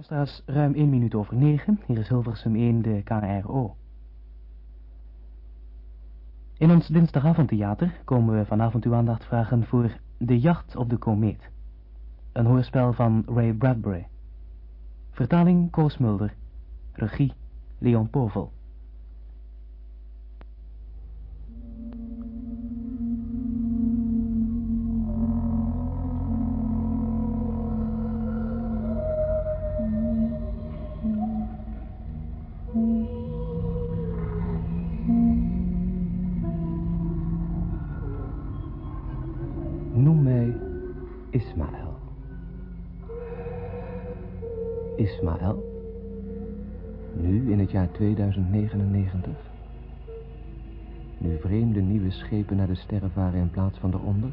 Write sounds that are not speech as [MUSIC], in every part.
Luisteraars, ruim 1 minuut over 9. Hier is Hilversum 1, de KRO. In ons dinsdagavondtheater komen we vanavond uw aandacht vragen voor De Jacht op de Komeet. Een hoorspel van Ray Bradbury. Vertaling Koos Mulder. Regie Leon Povel. 2099? Nu vreemde nieuwe schepen naar de sterren varen in plaats van eronder?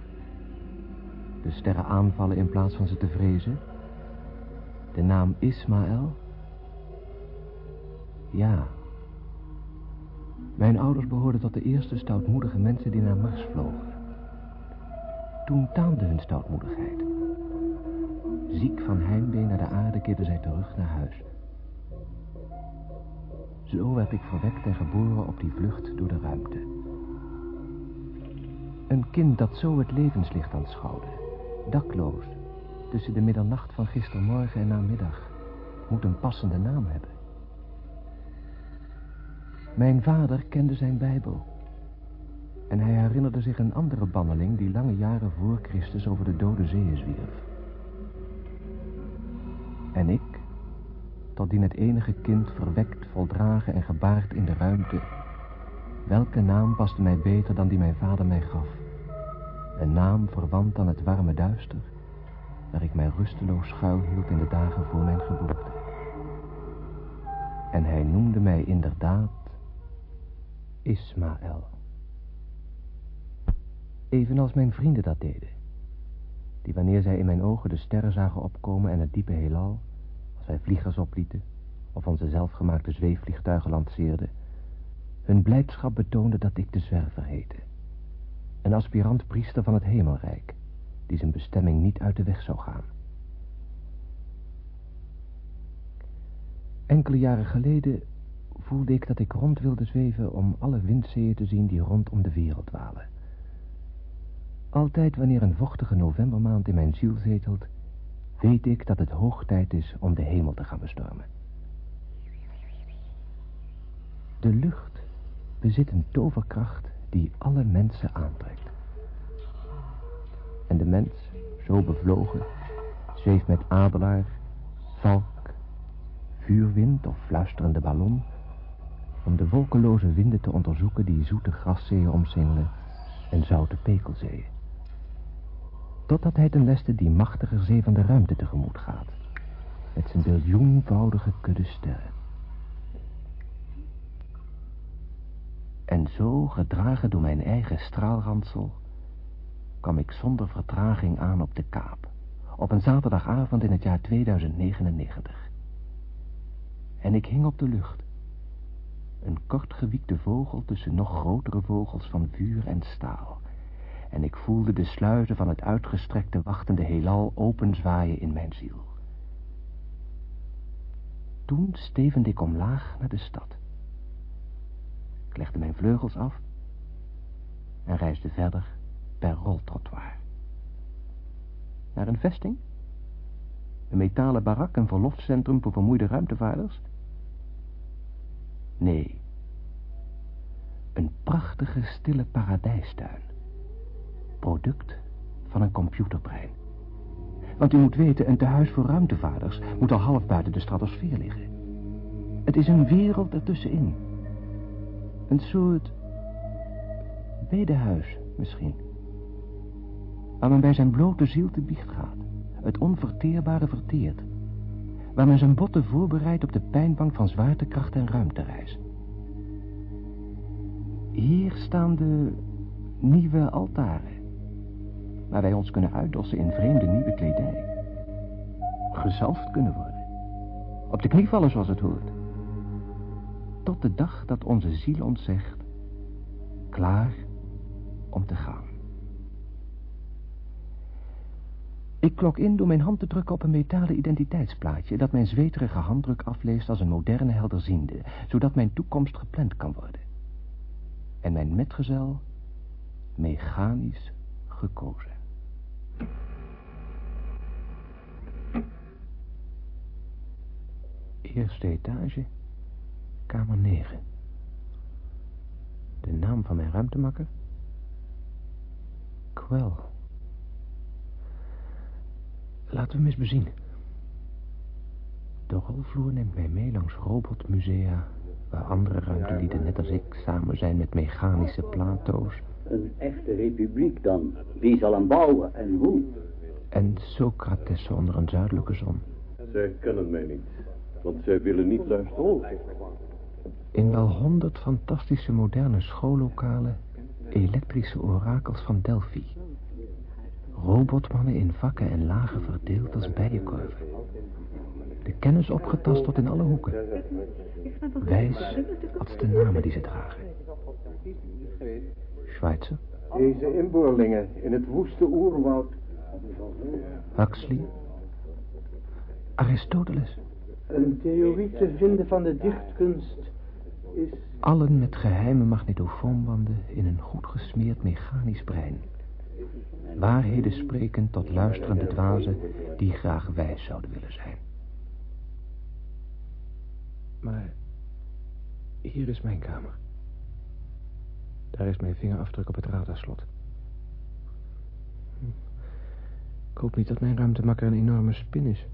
De sterren aanvallen in plaats van ze te vrezen? De naam Ismaël? Ja. Mijn ouders behoorden tot de eerste stoutmoedige mensen die naar Mars vlogen. Toen taamde hun stoutmoedigheid. Ziek van heimwee naar de aarde keerden zij terug naar huis. Zo werd ik verwekt en geboren op die vlucht door de ruimte. Een kind dat zo het levenslicht aanschouwde, dakloos, tussen de middernacht van gistermorgen en namiddag, moet een passende naam hebben. Mijn vader kende zijn Bijbel. En hij herinnerde zich een andere banneling die lange jaren voor Christus over de dode zeeën zwierf. En ik, tot die het enige kind verwekt, voldragen en gebaard in de ruimte. Welke naam paste mij beter dan die mijn vader mij gaf? Een naam verwant aan het warme duister, waar ik mij rusteloos schuilhield in de dagen voor mijn geboorte. En hij noemde mij inderdaad Ismaël. Evenals mijn vrienden dat deden. Die wanneer zij in mijn ogen de sterren zagen opkomen en het diepe heelal, wij vliegers oplieten of onze zelfgemaakte zweefvliegtuigen lanceerden, hun blijdschap betoonde dat ik de zwerver heette. Een aspirant priester van het hemelrijk, die zijn bestemming niet uit de weg zou gaan. Enkele jaren geleden voelde ik dat ik rond wilde zweven om alle windzeeën te zien die rondom de wereld dwalen. Altijd wanneer een vochtige novembermaand in mijn ziel zetelt, weet ik dat het hoog tijd is om de hemel te gaan bestormen. De lucht bezit een toverkracht die alle mensen aantrekt. En de mens, zo bevlogen, zweeft met adelaar, valk, vuurwind of fluisterende ballon, om de wolkeloze winden te onderzoeken die zoete graszeeën omsingelen en zoute pekelzeeën. Totdat hij ten leste die machtige zee van de ruimte tegemoet gaat, met zijn biljoenvoudige kudde sterren. En zo, gedragen door mijn eigen straalransel, kwam ik zonder vertraging aan op de Kaap, op een zaterdagavond in het jaar 2099. En ik hing op de lucht, een kortgewiekte vogel tussen nog grotere vogels van vuur en staal, en ik voelde de sluizen van het uitgestrekte wachtende heelal openzwaaien in mijn ziel. Toen stevende ik omlaag naar de stad. Ik legde mijn vleugels af en reisde verder per roltrottoir. Naar een vesting? Een metalen barak, een verlofcentrum voor vermoeide ruimtevaarders? Nee. Een prachtige, stille paradijstuin. Product van een computerbrein. Want u moet weten, een tehuis voor ruimtevaarders moet al half buiten de stratosfeer liggen. Het is een wereld ertussenin. Een soort bedehuis misschien. Waar men bij zijn blote ziel te biecht gaat. Het onverteerbare verteert. Waar men zijn botten voorbereidt op de pijnbank van zwaartekracht en ruimtereis. Hier staan de nieuwe altaren. Waar wij ons kunnen uitdossen in vreemde nieuwe kledij. Gezalfd kunnen worden. Op de knie vallen zoals het hoort. Tot de dag dat onze ziel ons zegt. Klaar om te gaan. Ik klok in door mijn hand te drukken op een metalen identiteitsplaatje... dat mijn zweterige handdruk afleest als een moderne helderziende... zodat mijn toekomst gepland kan worden. En mijn metgezel mechanisch gekozen. Eerste etage, kamer 9. De naam van mijn ruimtemakker? Quell. Laten we hem eens bezien. De rolvloer neemt mij mee langs robotmusea... waar andere ruimtelieden net als ik samen zijn met mechanische plato's... Een echte republiek dan. Wie zal hem bouwen en hoe? En Socrates onder een zuidelijke zon. Zij kennen mij niet, want zij willen niet luisteren. In wel honderd fantastische moderne schoollokalen... elektrische orakels van Delphi. Robotmannen in vakken en lagen verdeeld als bijenkorven. De kennis opgetast tot in alle hoeken. Wijs als de namen die ze dragen. Schweitzer, Deze inboorlingen in het woeste oerwoud. Huxley, Aristoteles. Een theorie te vinden van de dichtkunst is... Allen met geheime magnetofoonbanden in een goed gesmeerd mechanisch brein. Waarheden spreken tot luisterende dwazen die graag wijs zouden willen zijn. Maar hier is mijn kamer. Daar is mijn vingerafdruk op het radarslot. Ik hoop niet dat mijn ruimtemakker een enorme spin is.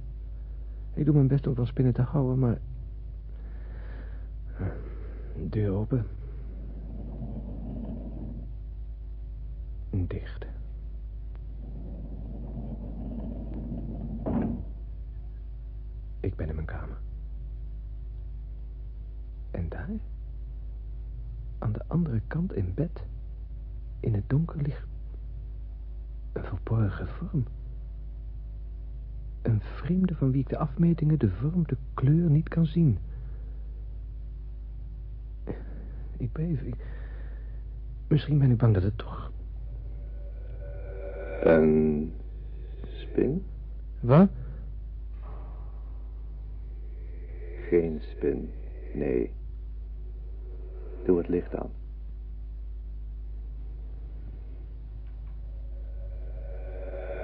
Ik doe mijn best om van spinnen te houden, maar... Deur open. Dicht. Ik ben in mijn kamer. En daar? Aan de andere kant in bed, in het donker ligt een verborgen vorm. Een vreemde van wie ik de afmetingen, de vorm, de kleur niet kan zien. Ik beef. Ik... Misschien ben ik bang dat het toch... Een spin? Wat? Geen spin, nee. Doe het licht aan.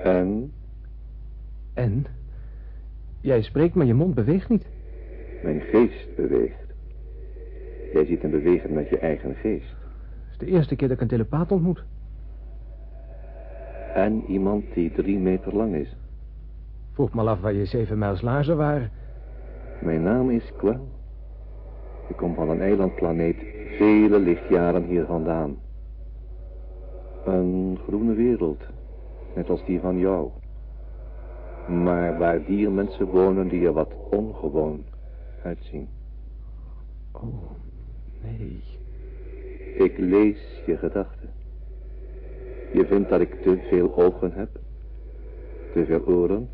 En En? Jij spreekt, maar je mond beweegt niet. mijn geest beweegt. Jij ziet hem bewegen met je eigen geest. Het is de eerste keer dat ik een telepaat ontmoet. En iemand die drie meter lang is. Vroeg me al af waar je zeven mijls laarzen waren. Mijn naam is Quell. Ik kom van een eilandplaneet vele lichtjaren hier vandaan. Een groene wereld, net als die van jou. Maar waar diermensen wonen die er wat ongewoon uitzien. Oh, nee. Ik lees je gedachten. Je vindt dat ik te veel ogen heb, te veel oren,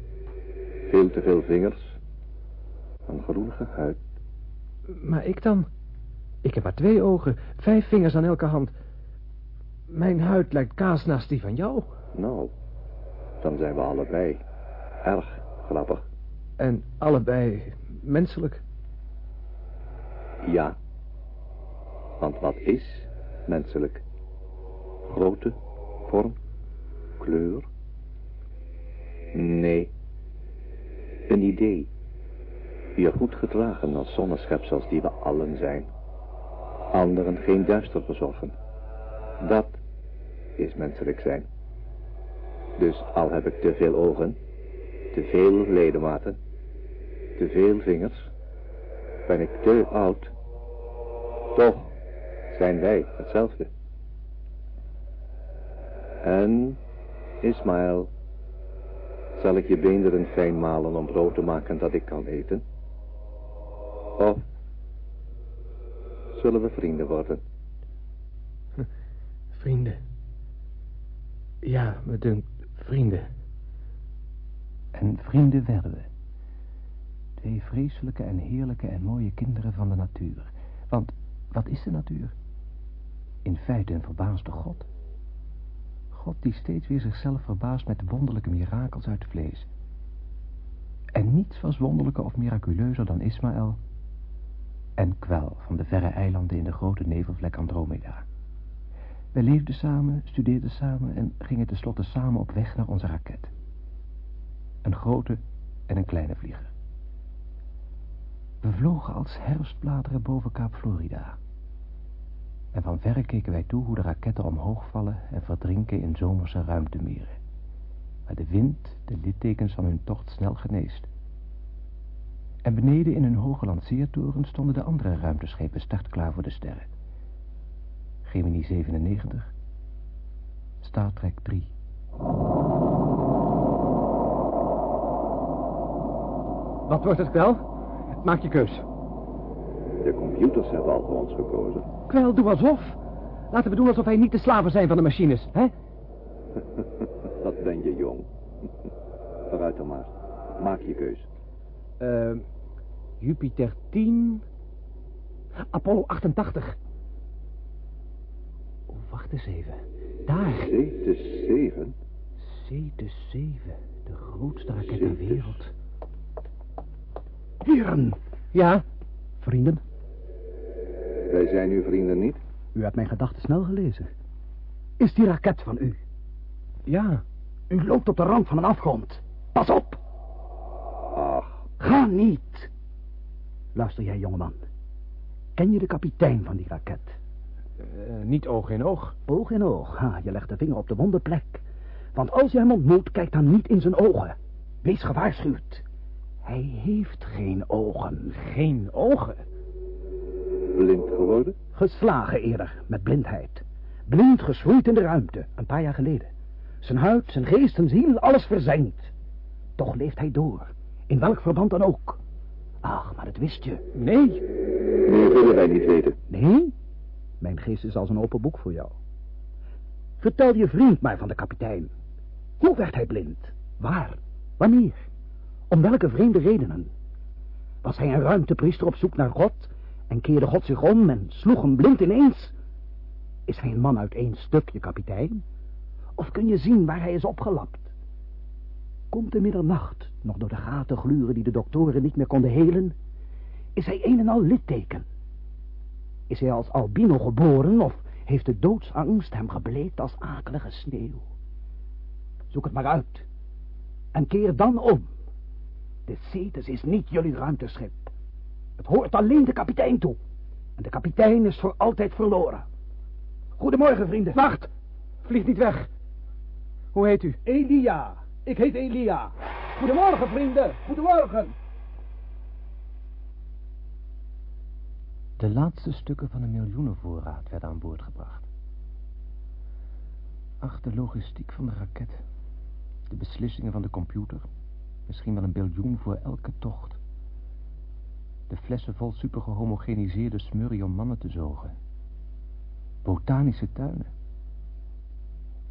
veel te veel vingers, een groenige huid. Maar ik dan? Ik heb maar twee ogen, vijf vingers aan elke hand. Mijn huid lijkt kaas naast die van jou. Nou, dan zijn we allebei erg grappig. En allebei menselijk. Ja. Want wat is menselijk? Grootte, vorm, kleur? Nee. Een idee. Je goed gedragen als zonneschepsels die we allen zijn. Anderen geen duister bezorgen. Dat is menselijk zijn. Dus al heb ik te veel ogen, te veel ledematen, te veel vingers, ben ik te oud. Toch zijn wij hetzelfde. En, Ismaël, zal ik je beenderen fijn malen om brood te maken dat ik kan eten? Of zullen we vrienden worden? Vrienden. Ja, me dunkt vrienden. En vrienden werden we. Twee vreselijke en heerlijke en mooie kinderen van de natuur. Want wat is de natuur? In feite een verbaasde god. God die steeds weer zichzelf verbaast met wonderlijke mirakels uit vlees. En niets was wonderlijker of miraculeuzer dan Ismaël en kwel van de verre eilanden in de grote nevelvlek Andromeda. Wij leefden samen, studeerden samen en gingen tenslotte samen op weg naar onze raket. Een grote en een kleine vlieger. We vlogen als herfstbladeren boven Kaap Florida. En van verre keken wij toe hoe de raketten omhoog vallen en verdrinken in zomerse ruimtemeren. Waar de wind de littekens van hun tocht snel geneest. En beneden in hun hoge lanceertoren stonden de andere ruimteschepen startklaar voor de sterren. Gemini 97, Star Trek 3. Wat wordt het wel? Maak je keus. De computers hebben al voor ons gekozen. Kwel, doe alsof. Laten we doen alsof wij niet de slaven zijn van de machines, hè? [LAUGHS] Dat ben je jong. Vooruit dan maar. Maak je keus. Eh, Jupiter 10. Apollo 88. Oh, wacht eens even. Daar. Cetus 7? Cetus 7. De grootste raket ter Cetus. wereld. Heren, Ja? vrienden, Wij zijn uw vrienden niet? u hebt mijn gedachten snel gelezen. Is die raket van u? Ja. U loopt op de rand van een afgrond. Pas op! Ach, Ga niet! Luister jij, jongeman. Ken je de kapitein van die raket? Eh, niet oog in oog. Oog in oog. Ha, je legt de vinger op de wonde plek. Want als je hem ontmoet, kijk dan niet in zijn ogen. Wees gewaarschuwd. Hij heeft geen ogen. Geen ogen. blind geworden? Geslagen eerder, met blindheid. Blind geschroeid in de ruimte, een paar jaar geleden. Zijn huid, zijn geest, zijn ziel, alles verzengd. Toch leeft hij door, in welk verband dan ook. Ach, maar dat wist je. Nee. Nee, willen wij niet weten. Nee? Mijn geest is als een open boek voor jou. Vertel je vriend maar van de kapitein. Hoe werd hij blind? Waar? Wanneer? Om welke vreemde redenen? Was hij een ruimtepriester op zoek naar God en keerde God zich om en sloeg hem blind ineens? Is hij een man uit één stukje, kapitein? Of kun je zien waar hij is opgelapt? Komt de middernacht nog door de gaten gluren die de doktoren niet meer konden helen? Is hij een en al litteken? Is hij als albino geboren of heeft de doodsangst hem gebleekt als akelige sneeuw? Zoek het maar uit. En keer dan om. De Cetus is niet jullie ruimteschip. Het hoort alleen de kapitein toe. En de kapitein is voor altijd verloren. Goedemorgen, vrienden. Wacht. Vlieg niet weg. Hoe heet u? Elia. Ik heet Elia. Goedemorgen, vrienden. Goedemorgen. De laatste stukken van een miljoenenvoorraad werden aan boord gebracht. Ach, de logistiek van de raket. De beslissingen van de computer. Misschien wel een biljoen voor elke tocht. De flessen vol supergehomogeniseerde smurrie om mannen te zogen. Botanische tuinen.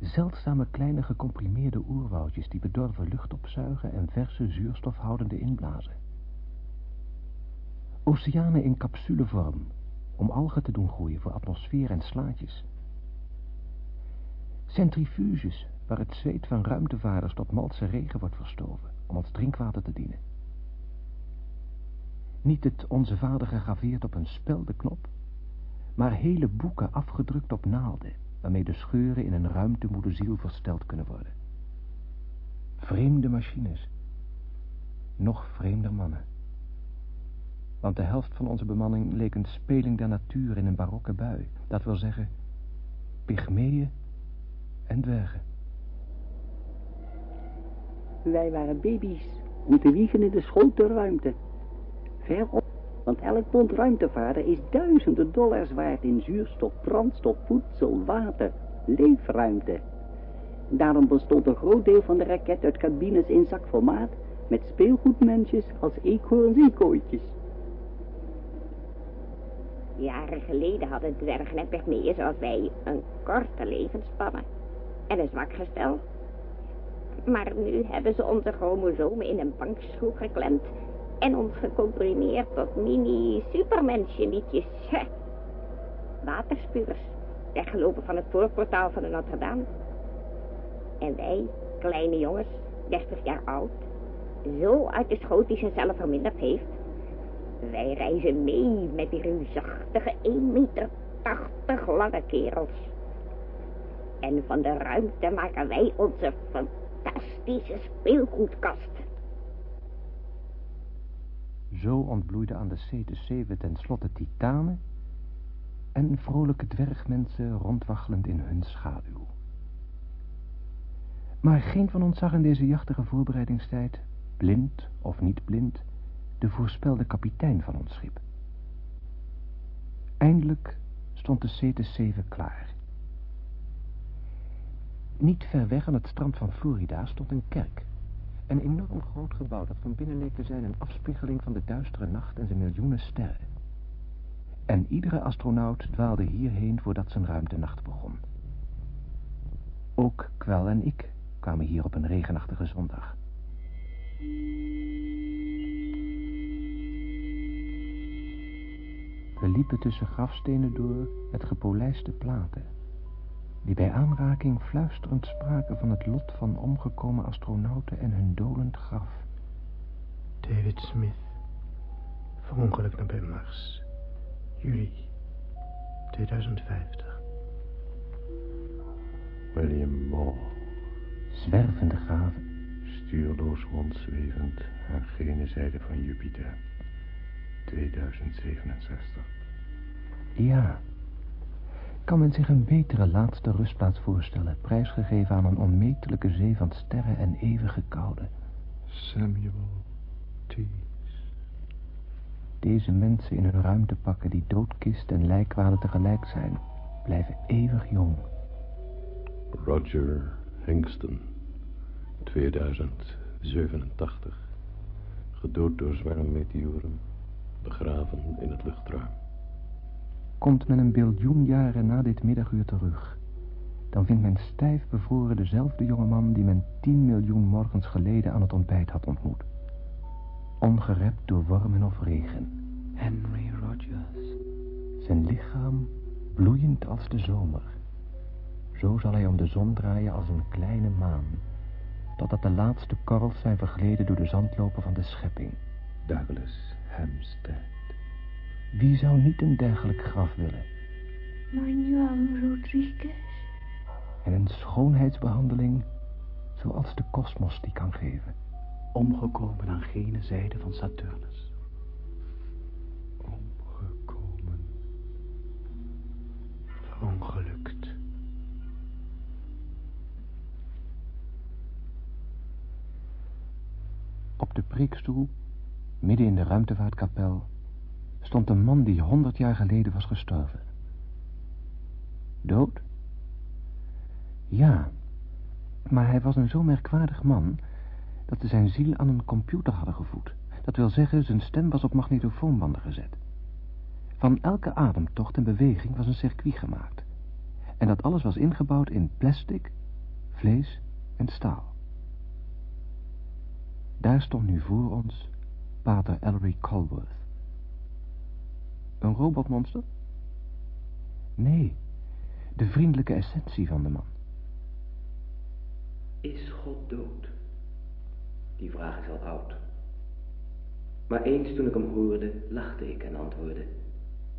Zeldzame kleine gecomprimeerde oerwoudjes die bedorven lucht opzuigen en verse zuurstofhoudende inblazen. Oceanen in capsulevorm, om algen te doen groeien voor atmosfeer en slaatjes. Centrifuges, waar het zweet van ruimtevaarders tot malse regen wordt verstoven, om als drinkwater te dienen. Niet het onze vader gegraveerd op een speldenknop, maar hele boeken afgedrukt op naalden, waarmee de scheuren in een ruimtemoede ziel versteld kunnen worden. Vreemde machines. Nog vreemder mannen. Want de helft van onze bemanning leek een speling der natuur in een barokke bui. Dat wil zeggen, pygmeeën en dwergen. Wij waren baby's, moeten wiegen in de schote ruimte. Ver op, want elk pond ruimtevaarder is duizenden dollars waard in zuurstof, brandstof, voedsel, water, leefruimte. Daarom bestond een groot deel van de raket uit cabines in zakformaat met speelgoedmensjes als eekhoorns en kooitjes. Jaren geleden hadden dwergen en pygmeeën zoals wij een korte levensspanne en een zwak gestel. Maar nu hebben ze onze chromosomen in een bankschroef geklemd en ons gecomprimeerd tot mini-supermensjenietjes. [LAUGHS] Waterspuwers, weggelopen van het voorportaal van de Notre Dame. En wij, kleine jongens, 30 jaar oud, zo uit de schoot die ze zelf verminderd heeft. Wij reizen mee met die reusachtige 1 meter 80 lange kerels. En van de ruimte maken wij onze fantastische speelgoedkast. Zo ontbloeiden aan de Cetuszeven tenslotte titanen en vrolijke dwergmensen rondwaggelend in hun schaduw. Maar geen van ons zag in deze jachtige voorbereidingstijd, blind of niet blind, de voorspelde kapitein van ons schip. Eindelijk stond de Cetus 7 klaar. Niet ver weg aan het strand van Florida stond een kerk. Een enorm groot gebouw dat van binnen leek te zijn een afspiegeling van de duistere nacht en zijn miljoenen sterren. En iedere astronaut dwaalde hierheen voordat zijn ruimtenacht begon. Ook Kwel en ik kwamen hier op een regenachtige zondag. We liepen tussen grafstenen door met gepolijste platen, die bij aanraking fluisterend spraken van het lot van omgekomen astronauten en hun dolend graf. David Smith, verongelukt naar bij Mars, juli 2050. William Ball, Zwervende graven, stuurloos rondzwevend aan gene zijde van Jupiter, 2067. Ja. Kan men zich een betere laatste rustplaats voorstellen, prijsgegeven aan een onmetelijke zee van sterren en eeuwige koude? Samuel T. Deze mensen in hun ruimtepakken die doodkist en lijkwade tegelijk zijn, blijven eeuwig jong. Roger Hingston, 2087. Gedood door zwermmeteoren, begraven in het luchtruim. Komt men een biljoen jaren na dit middaguur terug, dan vindt men stijf bevroren dezelfde jongeman die men 10 miljoen morgens geleden aan het ontbijt had ontmoet. Ongerept door wormen of regen. Henry Rogers. Zijn lichaam bloeiend als de zomer. Zo zal hij om de zon draaien als een kleine maan, totdat de laatste korrels zijn vergleden door de zandlopen van de schepping. Douglas Hampstead. Wie zou niet een dergelijk graf willen? Manuel Rodriguez. En een schoonheidsbehandeling zoals de kosmos die kan geven. Omgekomen aan gene zijde van Saturnus. Omgekomen. Verongelukt. Op de preekstoel, midden in de ruimtevaartkapel, stond een man die honderd jaar geleden was gestorven. Dood? Ja, maar hij was een zo merkwaardig man dat ze zijn ziel aan een computer hadden gevoed. Dat wil zeggen, zijn stem was op magnetofoonbanden gezet. Van elke ademtocht en beweging was een circuit gemaakt. En dat alles was ingebouwd in plastic, vlees en staal. Daar stond nu voor ons pater Ellery Colworth. Een robotmonster? Nee, de vriendelijke essentie van de man. Is God dood? Die vraag is al oud. Maar eens toen ik hem hoorde, lachte ik en antwoordde,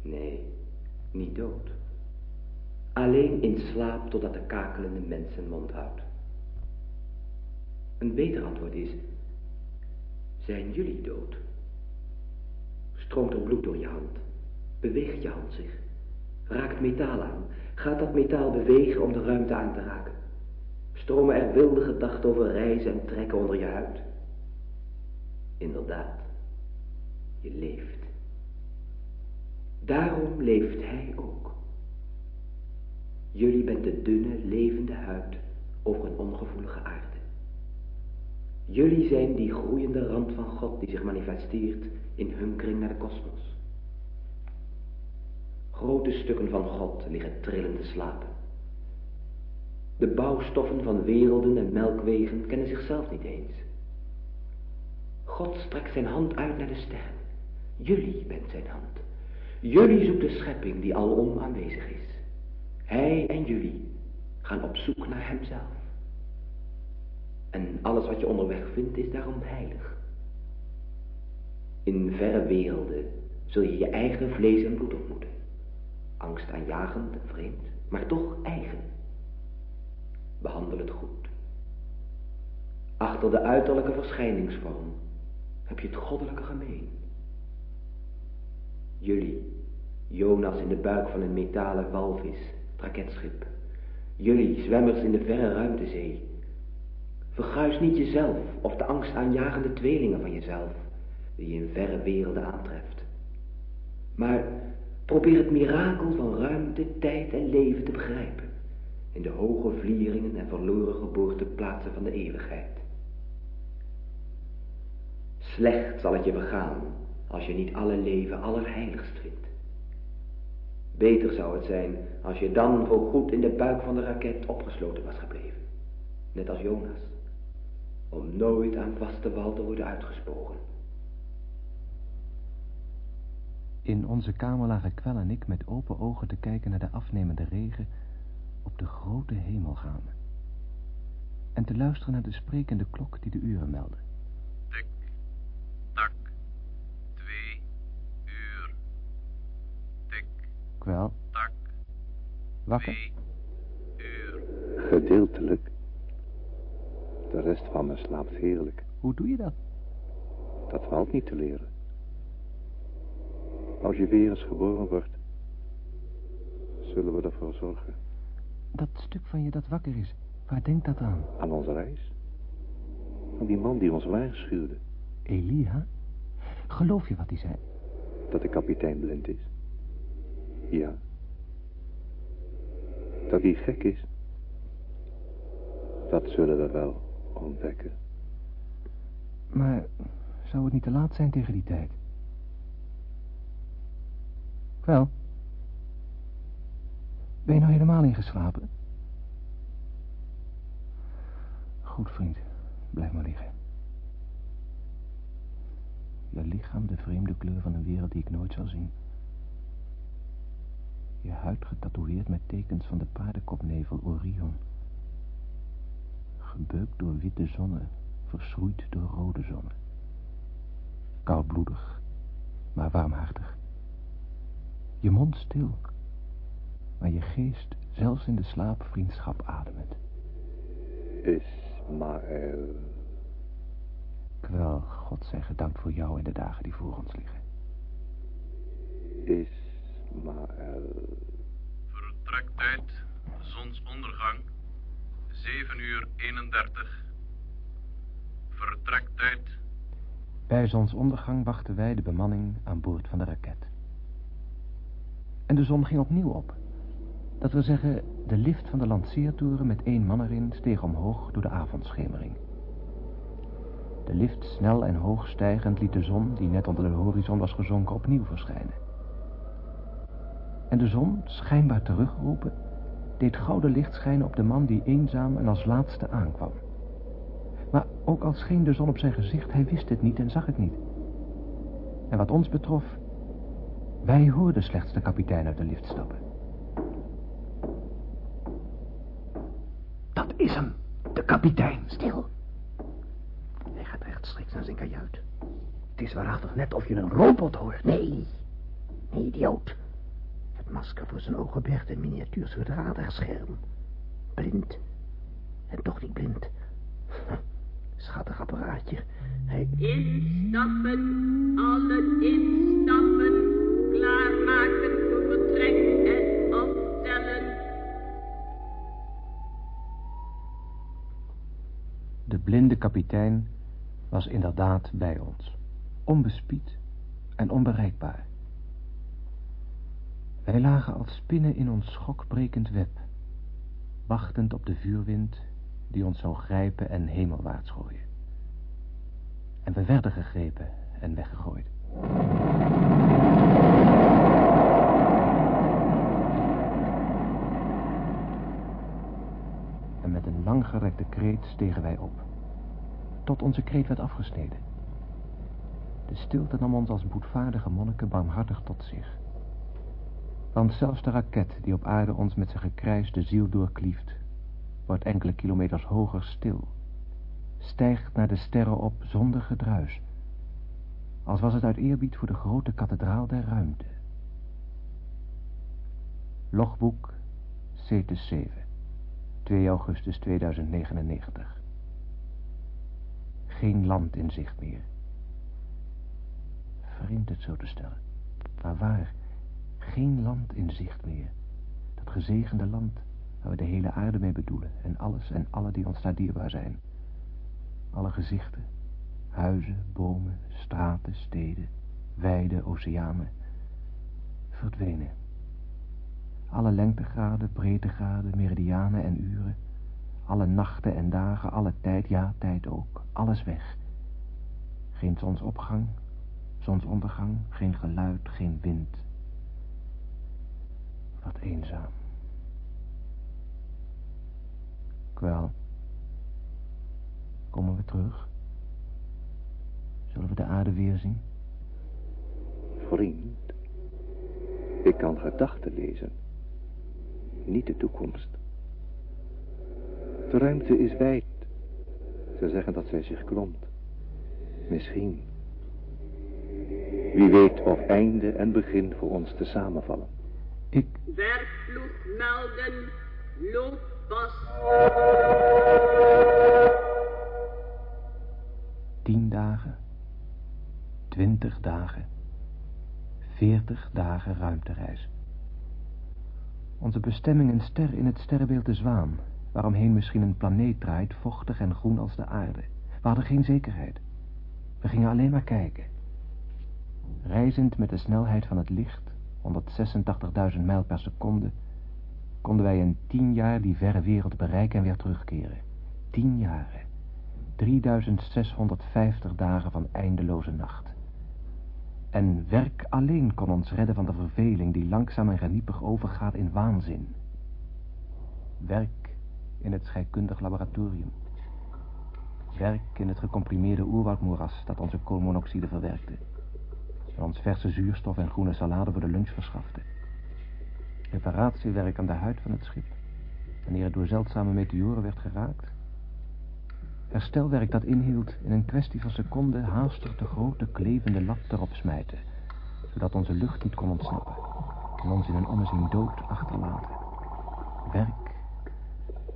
nee, niet dood. Alleen in slaap totdat de kakelende mens zijn mond houdt. Een beter antwoord is, zijn jullie dood? Stroomt er bloed door je hand? Beweegt je hand zich? Raakt metaal aan? Gaat dat metaal bewegen om de ruimte aan te raken? Stromen er wilde gedachten over reizen en trekken onder je huid? Inderdaad, je leeft. Daarom leeft hij ook. Jullie bent de dunne, levende huid over een ongevoelige aarde. Jullie zijn die groeiende rand van God die zich manifesteert in hunkering naar de kosmos. Grote stukken van God liggen trillende slapen. De bouwstoffen van werelden en melkwegen kennen zichzelf niet eens. God strekt zijn hand uit naar de sterren. Jullie bent zijn hand. Jullie zoekt de schepping die alom aanwezig is. Hij en jullie gaan op zoek naar hemzelf. En alles wat je onderweg vindt is daarom heilig. In verre werelden zul je je eigen vlees en bloed ontmoeten. Angstaanjagend en vreemd, maar toch eigen. Behandel het goed. Achter de uiterlijke verschijningsvorm heb je het goddelijke gemeen. Jullie, Jonas in de buik van een metalen walvis, raketschip. Jullie, zwemmers in de verre ruimtezee. Verguis niet jezelf of de angstaanjagende tweelingen van jezelf, die je in verre werelden aantreft. Maar probeer het mirakel van ruimte, tijd en leven te begrijpen, in de hoge vlieringen en verloren geboorteplaatsen van de eeuwigheid. Slecht zal het je begaan als je niet alle leven allerheiligst vindt. Beter zou het zijn als je dan voor goed in de buik van de raket opgesloten was gebleven. Net als Jonas. Om nooit aan vaste wal te worden uitgesproken. In onze kamer lagen Kwel en ik met open ogen te kijken naar de afnemende regen op de grote hemel gaan. En te luisteren naar de sprekende klok die de uren meldde. Tik, tak, twee uur. Tik, Kwel, tak, wakker? twee uur. Gedeeltelijk. De rest van me slaapt heerlijk. Hoe doe je dat? Dat valt niet te leren. Als je weer eens geboren wordt, zullen we ervoor zorgen. Dat stuk van je dat wakker is, waar denkt dat aan? Aan onze reis. Aan die man die ons waarschuwde. Elia? Geloof je wat hij zei? Dat de kapitein blind is. Ja. Dat hij gek is. Dat zullen we wel ontdekken. Maar zou het niet te laat zijn tegen die tijd? Wel. Ben je nou helemaal ingeslapen? Goed, vriend. Blijf maar liggen. Je lichaam de vreemde kleur van een wereld die ik nooit zal zien. Je huid getatoeëerd met tekens van de paardenkopnevel Orion. Gebeukt door witte zonnen, verschroeid door rode zonnen. Koudbloedig, maar warmhartig. Je mond stil, maar je geest zelfs in de slaap vriendschap ademend. Ismaël. Kwel, God zij gedankt voor jou en de dagen die voor ons liggen. Ismaël. Vertrektijd, zonsondergang, 7 uur 31. Vertrektijd, Bij zonsondergang wachten wij de bemanning aan boord van de raket. En de zon ging opnieuw op. Dat wil zeggen, de lift van de lanceertoren met één man erin steeg omhoog door de avondschemering. De lift snel en hoog stijgend liet de zon, die net onder de horizon was gezonken, opnieuw verschijnen. En de zon, schijnbaar teruggeroepen, deed gouden licht schijnen op de man die eenzaam en als laatste aankwam. Maar ook al scheen de zon op zijn gezicht, hij wist het niet en zag het niet. En wat ons betrof, wij hoorden slechts de kapitein uit de lift stappen. Dat is hem, de kapitein. Stil. Hij gaat rechtstreeks naar zijn kajuit. Het is waarachtig net of je een robot hoort. Nee, nee, idioot. Het masker voor zijn ogen bergt een miniatuur soort radarscherm. Blind. En toch niet blind. [LAUGHS] Schattig apparaatje. Hij... Instappen, allen instappen. Klaarmaken voor vertrek en. De blinde kapitein was inderdaad bij ons. Onbespied en onbereikbaar. Wij lagen als spinnen in ons schokbrekend web. Wachtend op de vuurwind die ons zou grijpen en hemelwaarts gooien. En we werden gegrepen en weggegooid. En met een langgerekte kreet stegen wij op. Tot onze kreet werd afgesneden. De stilte nam ons als boetvaardige monniken barmhartig tot zich. Want zelfs de raket die op aarde ons met zijn gekrijs de ziel doorklieft, wordt enkele kilometers hoger stil. stijgt naar de sterren op zonder gedruis. Als was het uit eerbied voor de grote kathedraal der ruimte. Logboek Cetus 7, 2 augustus 2099. Geen land in zicht meer. Vreemd het zo te stellen. Maar waar, geen land in zicht meer. Dat gezegende land waar we de hele aarde mee bedoelen. En alles en alle die ons daar dierbaar zijn. Alle gezichten, huizen, bomen, straten, steden, weiden, oceanen. Verdwenen. Alle lengtegraden, breedtegraden, meridianen en uren. Alle nachten en dagen, alle tijd, ja, tijd ook. Alles weg. Geen zonsopgang, zonsondergang, geen geluid, geen wind. Wat eenzaam. Kwel. Komen we terug? Zullen we de aarde weer zien? Vriend, ik kan gedachten lezen. Niet de toekomst. De ruimte is wijd. Ze zeggen dat zij zich klomt. Misschien. Wie weet of einde en begin voor ons te samenvallen. Ik... Werkploeg melden, looppas. Tien dagen. Twintig dagen. Veertig dagen ruimtereis. Onze bestemming een ster in het sterrenbeeld de Zwaan, waaromheen misschien een planeet draait, vochtig en groen als de aarde. We hadden geen zekerheid. We gingen alleen maar kijken. Reizend met de snelheid van het licht, 186.000 mijl per seconde, konden wij in tien jaar die verre wereld bereiken en weer terugkeren. Tien jaren. 3650 dagen van eindeloze nacht. En werk alleen kon ons redden van de verveling die langzaam en geniepig overgaat in waanzin. Werk in het scheikundig laboratorium. Werk in het gecomprimeerde oerwoudmoeras dat onze koolmonoxide verwerkte. En ons verse zuurstof en groene salade voor de lunch verschafte. Reparatiewerk aan de huid van het schip. Wanneer het door zeldzame meteoren werd geraakt. Herstelwerk dat inhield in een kwestie van seconden haastig de grote klevende lap erop smijten. Zodat onze lucht niet kon ontsnappen. En ons in een ommezien dood achterlaten. Werk.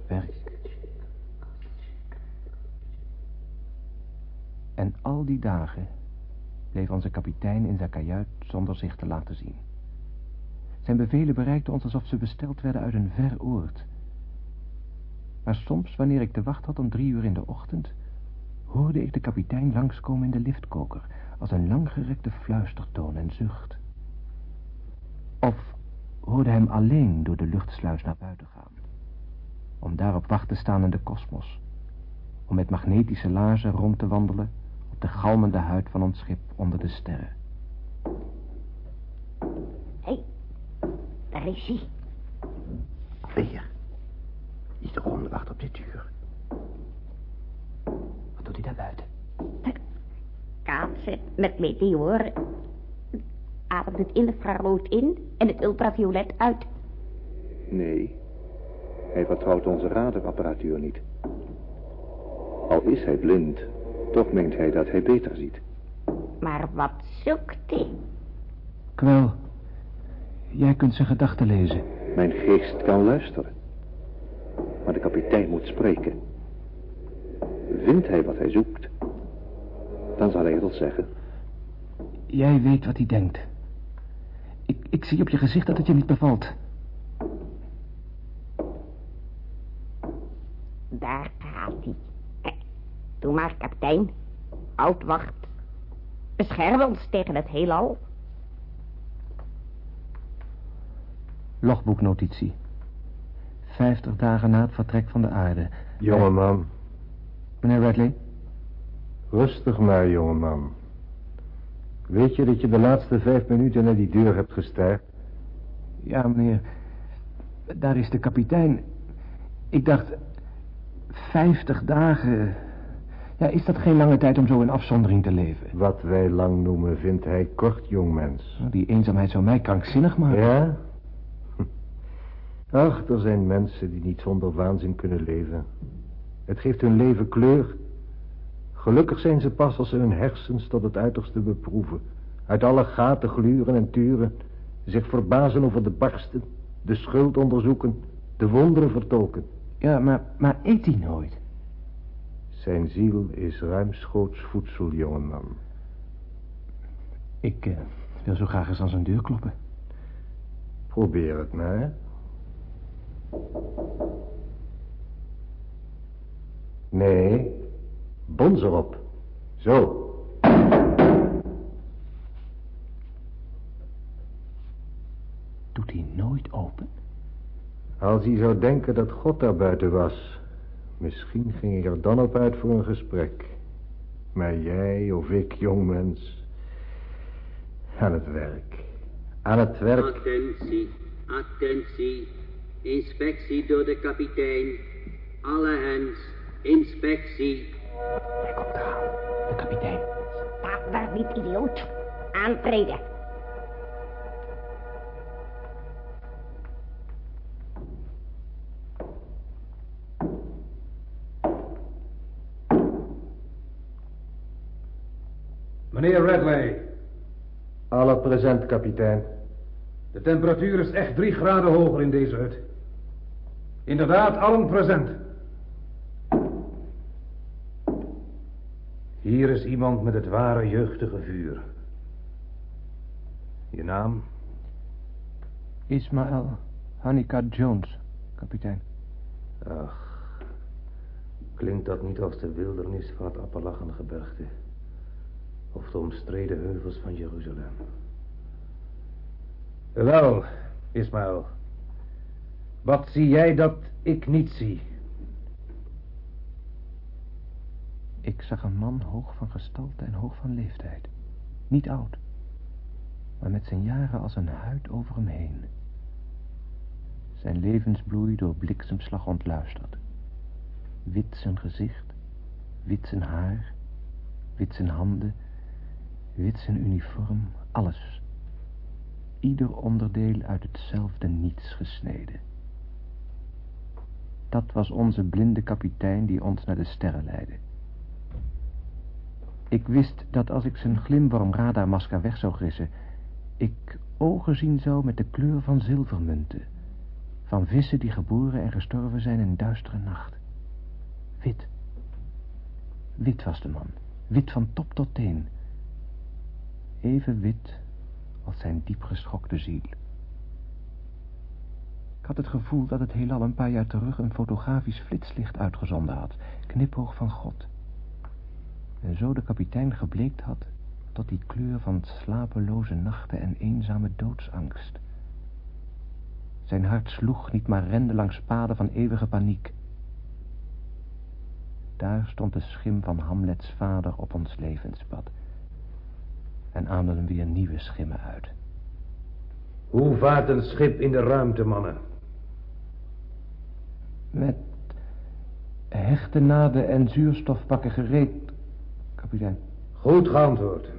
Werk. En al die dagen bleef onze kapitein in zijn kajuit zonder zich te laten zien. Zijn bevelen bereikten ons alsof ze besteld werden uit een ver oord. Maar soms, wanneer ik te wacht had om drie uur in de ochtend, hoorde ik de kapitein langskomen in de liftkoker, als een langgerekte fluistertoon en zucht. Of hoorde hem alleen door de luchtsluis naar buiten gaan, om daar op wacht te staan in de kosmos, om met magnetische laarzen rond te wandelen op de galmende huid van ons schip onder de sterren. Hé, hey, daar is hij. Weer. Is de ronde wacht op dit uur. Wat doet hij daar buiten? Kaatsen met meteoren. Ademt het infrarood in en het ultraviolet uit. Nee, hij vertrouwt onze radarapparatuur niet. Al is hij blind, toch meent hij dat hij beter ziet. Maar wat zoekt hij? Kwel, jij kunt zijn gedachten lezen. Mijn geest kan luisteren. Maar de kapitein moet spreken. Vindt hij wat hij zoekt, dan zal hij het ons zeggen. Jij weet wat hij denkt. Ik, ik zie op je gezicht dat het je niet bevalt. Daar gaat hij. Doe maar, kapitein. Oud wacht. Bescherm ons tegen het heelal. Logboeknotitie. Vijftig dagen na het vertrek van de aarde. Jongeman. Meneer Radley? Rustig maar, jongeman. Weet je dat je de laatste vijf minuten naar die deur hebt gestaard? Ja, meneer. Daar is de kapitein. Ik dacht... Vijftig dagen... Ja, is dat geen lange tijd om zo in afzondering te leven? Wat wij lang noemen, vindt hij kort, jongmens. Die eenzaamheid zou mij krankzinnig maken. Ja? Ach, er zijn mensen die niet zonder waanzin kunnen leven. Het geeft hun leven kleur Gelukkig zijn ze pas als ze hun hersens tot het uiterste beproeven. Uit alle gaten gluren en turen. Zich verbazen over de barsten. De schuld onderzoeken. De wonderen vertolken. Ja, maar, maar eet hij nooit? Zijn ziel is ruimschoots voedsel, jongeman. Ik eh, wil zo graag eens aan zijn deur kloppen. Probeer het maar. Nee, bons erop. Zo. Doet hij nooit open? Als hij zou denken dat God daar buiten was. Misschien ging hij er dan op uit voor een gesprek. Maar jij of ik, jongmens. Aan het werk. Aan het werk. Attentie, attentie. Inspectie door de kapitein. Alle hens, inspectie. Hij komt eraan, de kapitein. Staat daar niet, idioot. Aantreden. Meneer Redley, Alle present, kapitein. De temperatuur is echt drie graden hoger in deze hut. Inderdaad, allen present. Hier is iemand met het ware jeugdige vuur. Je naam? Ismaël Hanika Jones, kapitein. Ach, klinkt dat niet als de wildernis van het Appalachengebergte? Of de omstreden heuvels van Jeruzalem? Wel, Ismaël. Wat zie jij dat ik niet zie? Ik zag een man hoog van gestalte en hoog van leeftijd. Niet oud, maar met zijn jaren als een huid over hem heen. Zijn levensbloei door bliksemslag ontluisterd. Wit zijn gezicht, wit zijn haar, wit zijn handen, wit zijn uniform, alles. Ieder onderdeel uit hetzelfde niets gesneden. Dat was onze blinde kapitein die ons naar de sterren leidde. Ik wist dat als ik zijn glimworm radarmasker weg zou grissen, ik ogen zien zou met de kleur van zilvermunten. Van vissen die geboren en gestorven zijn in duistere nacht. Wit. Wit was de man. Wit van top tot teen. Even wit als zijn diep geschokte ziel. Ik had het gevoel dat het heelal een paar jaar terug een fotografisch flitslicht uitgezonden had. Knipoog van God. En zo de kapitein gebleekt had tot die kleur van slapeloze nachten en eenzame doodsangst. Zijn hart sloeg niet maar rende langs paden van eeuwige paniek. Daar stond de schim van Hamlets vader op ons levenspad. En ademen weer nieuwe schimmen uit. Hoe vaart een schip in de ruimte, mannen? Met hechte naden en zuurstofpakken gereed, kapitein. Goed geantwoord.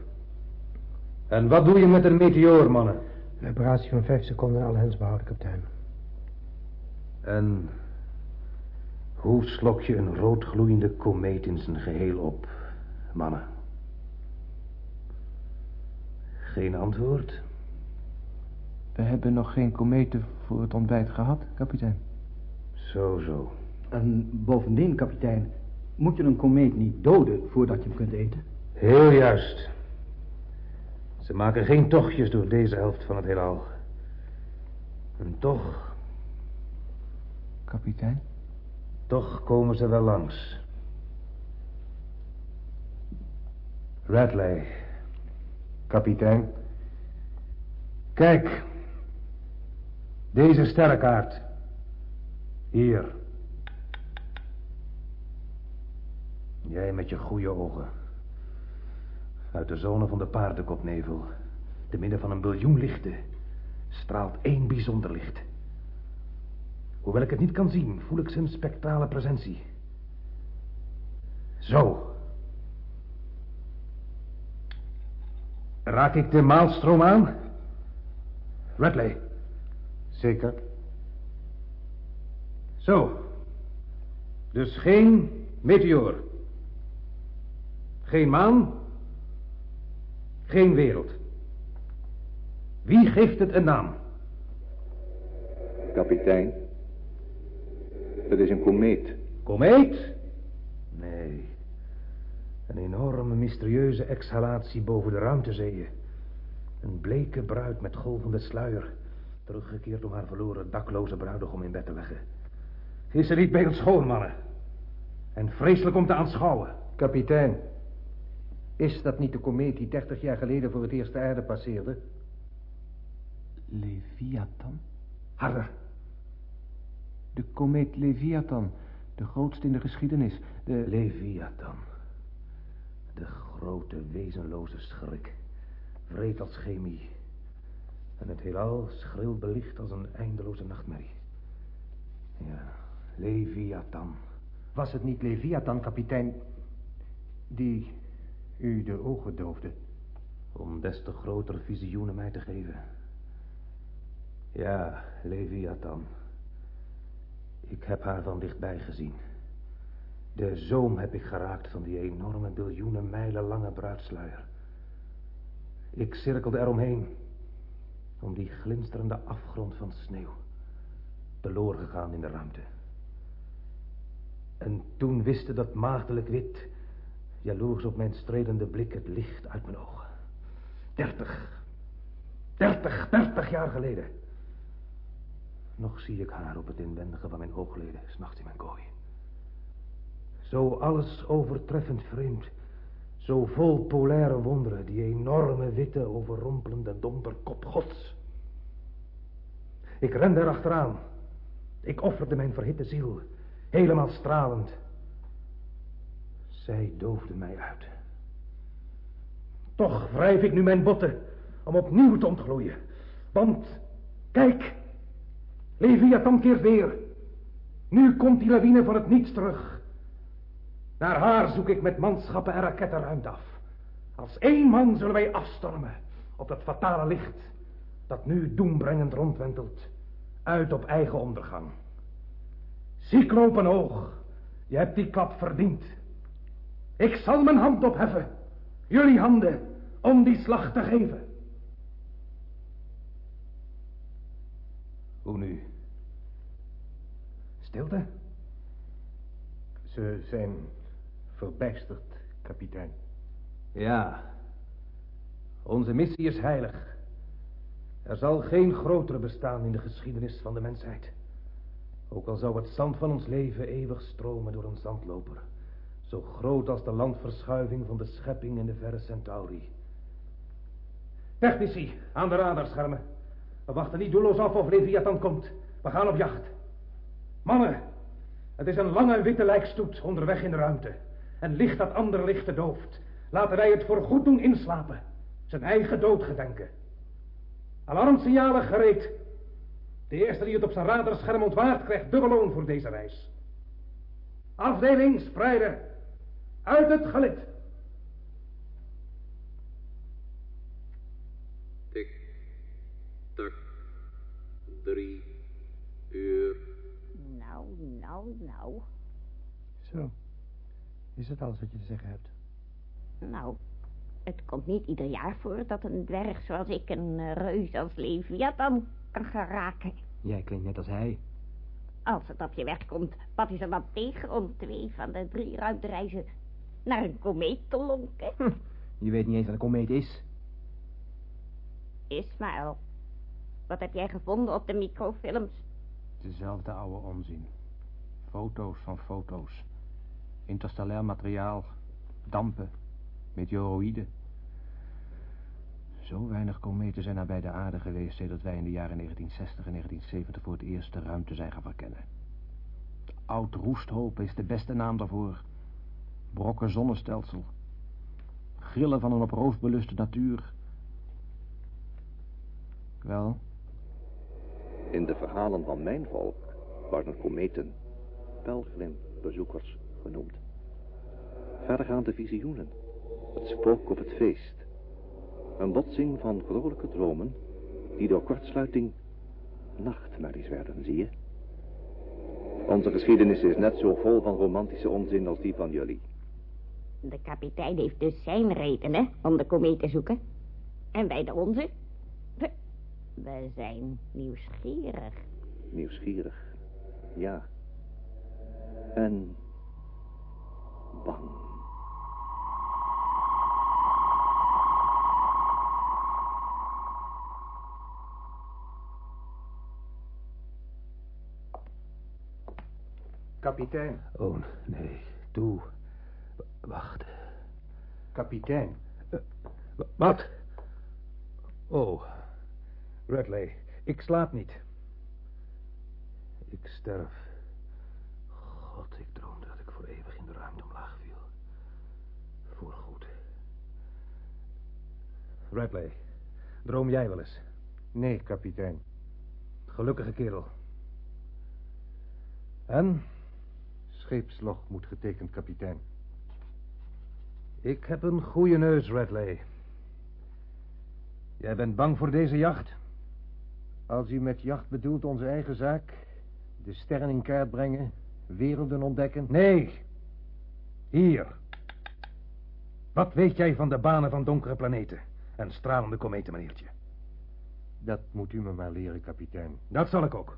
En wat doe je met een meteoor, mannen? Een operatie van vijf seconden alle hens behouden, kapitein. En hoe slok je een roodgloeiende komeet in zijn geheel op, mannen? Geen antwoord? We hebben nog geen kometen voor het ontbijt gehad, kapitein. Zo, zo. En bovendien, kapitein, moet je een komeet niet doden voordat je hem kunt eten? Heel juist. Ze maken geen tochtjes door deze helft van het heelal. En toch, Kapitein? toch komen ze wel langs. Radley. Kapitein. Kijk. Deze sterrenkaart. Hier. Jij met je goede ogen. Uit de zone van de paardenkopnevel, te midden van een biljoen lichten, straalt één bijzonder licht. Hoewel ik het niet kan zien, voel ik zijn spectrale presentie. Zo. Raak ik de maalstroom aan? Radley. Zeker. Zo. Dus geen meteoor. Geen maan. Geen wereld. Wie geeft het een naam? Kapitein, het is een komeet. Komeet? Nee. Een enorme mysterieuze exhalatie boven de ruimtezeeën. Een bleke bruid met golvende sluier. Teruggekeerd om haar verloren dakloze bruidegom in bed te leggen. Is ze niet beeldschoon, mannen? En vreselijk om te aanschouwen. Kapitein, is dat niet de komeet die 30 jaar geleden voor het eerst de aarde passeerde? Leviathan? Harder. De komeet Leviathan, de grootste in de geschiedenis. De... Leviathan. De grote, wezenloze schrik. Vreed als chemie. En het heelal schril belicht als een eindeloze nachtmerrie. Ja, Leviathan. Was het niet Leviathan, kapitein, die u de ogen doofde? Om des te grotere visioenen mij te geven. Ja, Leviathan. Ik heb haar van dichtbij gezien. De zoom heb ik geraakt van die enorme biljoenen mijlen lange bruidsluier. Ik cirkelde eromheen, om die glinsterende afgrond van sneeuw, teloor gegaan in de ruimte. En toen wiste dat maagdelijk wit, jaloers op mijn strelende blik, het licht uit mijn ogen. Dertig, dertig, dertig jaar geleden. Nog zie ik haar op het inwendige van mijn oogleden, s'nachts in mijn kooi. Zo alles overtreffend vreemd. Zo vol polaire wonderen, die enorme witte, overrompelende domperkop gods. Ik rende erachteraan. Ik offerde mijn verhitte ziel, helemaal stralend. Zij doofde mij uit. Toch wrijf ik nu mijn botten om opnieuw te ontgloeien. Want, kijk, Leviathan keert weer. Nu komt die lawine van het niets terug. Naar haar zoek ik met manschappen en raketten ruimte af. Als één man zullen wij afstormen op dat fatale licht dat nu doembrengend rondwentelt, uit op eigen ondergang. Cyclopen oog, je hebt die klap verdiend. Ik zal mijn hand opheffen, jullie handen, om die slag te geven. Hoe nu? Stilte? Ze zijn verbijsterd, kapitein. Ja. Onze missie is heilig. Er zal geen grotere bestaan in de geschiedenis van de mensheid. Ook al zou het zand van ons leven eeuwig stromen door een zandloper. Zo groot als de landverschuiving van de schepping in de verre Centauri. Technici, aan de radarschermen. We wachten niet doelloos af of Leviathan komt. We gaan op jacht. Mannen, het is een lange witte lijkstoet onderweg in de ruimte. En licht dat andere licht dooft. Laten wij het voor goed doen inslapen. Zijn eigen dood gedenken. Alarmsignalen gereed. De eerste die het op zijn radarscherm ontwaart krijgt dubbel loon voor deze reis. Afdeling spreiden. Uit het gelid. Tik, tak, drie, uur. Nou, nou, nou. Zo. Is dat alles wat je te zeggen hebt? Nou, het komt niet ieder jaar voor dat een dwerg zoals ik een eh, reus als Leviathan kan geraken. Jij klinkt net als hij. Als het op je weg komt, wat is er dan tegen om twee van de drie ruimtereizen naar een komeet te lonken? Hm, je weet niet eens wat een komeet is. Ismaël, wat heb jij gevonden op de microfilms? Dezelfde oude onzin. Foto's van foto's. Interstellair materiaal. Dampen. Meteoroïden. Zo weinig kometen zijn er bij de aarde geweest... sedert wij in de jaren 1960 en 1970 voor het eerst de ruimte zijn gaan verkennen. Oud roesthoop is de beste naam daarvoor. Brokken zonnestelsel. Grillen van een op roof beluste natuur. Wel? In de verhalen van mijn volk worden kometen pelgrimbezoekers genoemd. Verdergaande visioenen, het spook op het feest. Een botsing van vrolijke dromen die door kortsluiting nachtmerries werden, zie je? Onze geschiedenis is net zo vol van romantische onzin als die van jullie. De kapitein heeft dus zijn redenen om de komeet te zoeken. En wij de onze. We, we zijn nieuwsgierig. Nieuwsgierig, ja. En bang. Kapitein. Oh, nee. Toe. Wacht. Kapitein. Eh, wat? Oh. Radley, ik slaap niet. Ik sterf. God, ik droomde dat ik voor eeuwig in de ruimte omlaag viel. Voorgoed. Radley, droom jij wel eens? Nee, kapitein. Gelukkige kerel. En? Scheepslog moet getekend, kapitein. Ik heb een goede neus, Radley. Jij bent bang voor deze jacht? Als u met jacht bedoelt onze eigen zaak, de sterren in kaart brengen, werelden ontdekken... Nee. Hier. Wat weet jij van de banen van donkere planeten en stralende kometen, meneertje? Dat moet u me maar leren, kapitein. Dat zal ik ook.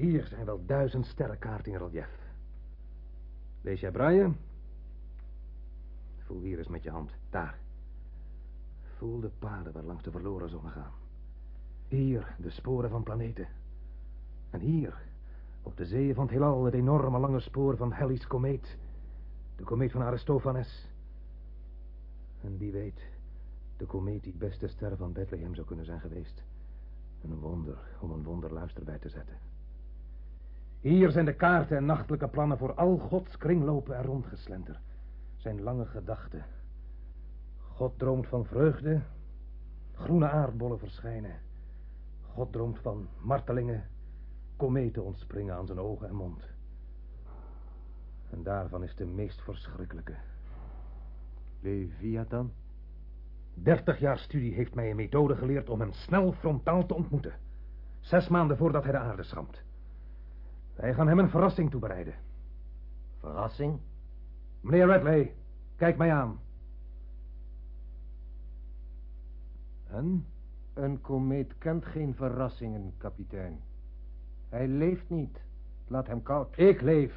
Hier zijn wel duizend sterrenkaarten in relief. Lees jij Brian? Voel hier eens met je hand. Daar. Voel de paden waar langs de verloren zonnen gaan. Hier de sporen van planeten. En hier, op de zeeën van het heelal, het enorme lange spoor van Halley's komeet. De komeet van Aristophanes. En wie weet, de komeet die beste ster van Bethlehem zou kunnen zijn geweest. Een wonder om een wonderluister bij te zetten. Hier zijn de kaarten en nachtelijke plannen voor al Gods kringlopen en rondgeslenter. Zijn lange gedachten. God droomt van vreugde. Groene aardbollen verschijnen. God droomt van martelingen. Kometen ontspringen aan zijn ogen en mond. En daarvan is de meest verschrikkelijke. Leviathan? Dertig jaar studie heeft mij een methode geleerd om hem snel frontaal te ontmoeten. Zes maanden voordat hij de aarde schampt. Wij gaan hem een verrassing toebereiden. Verrassing? Meneer Radley, kijk mij aan. En? Een komeet kent geen verrassingen, kapitein. Hij leeft niet. Laat hem koud. Ik leef.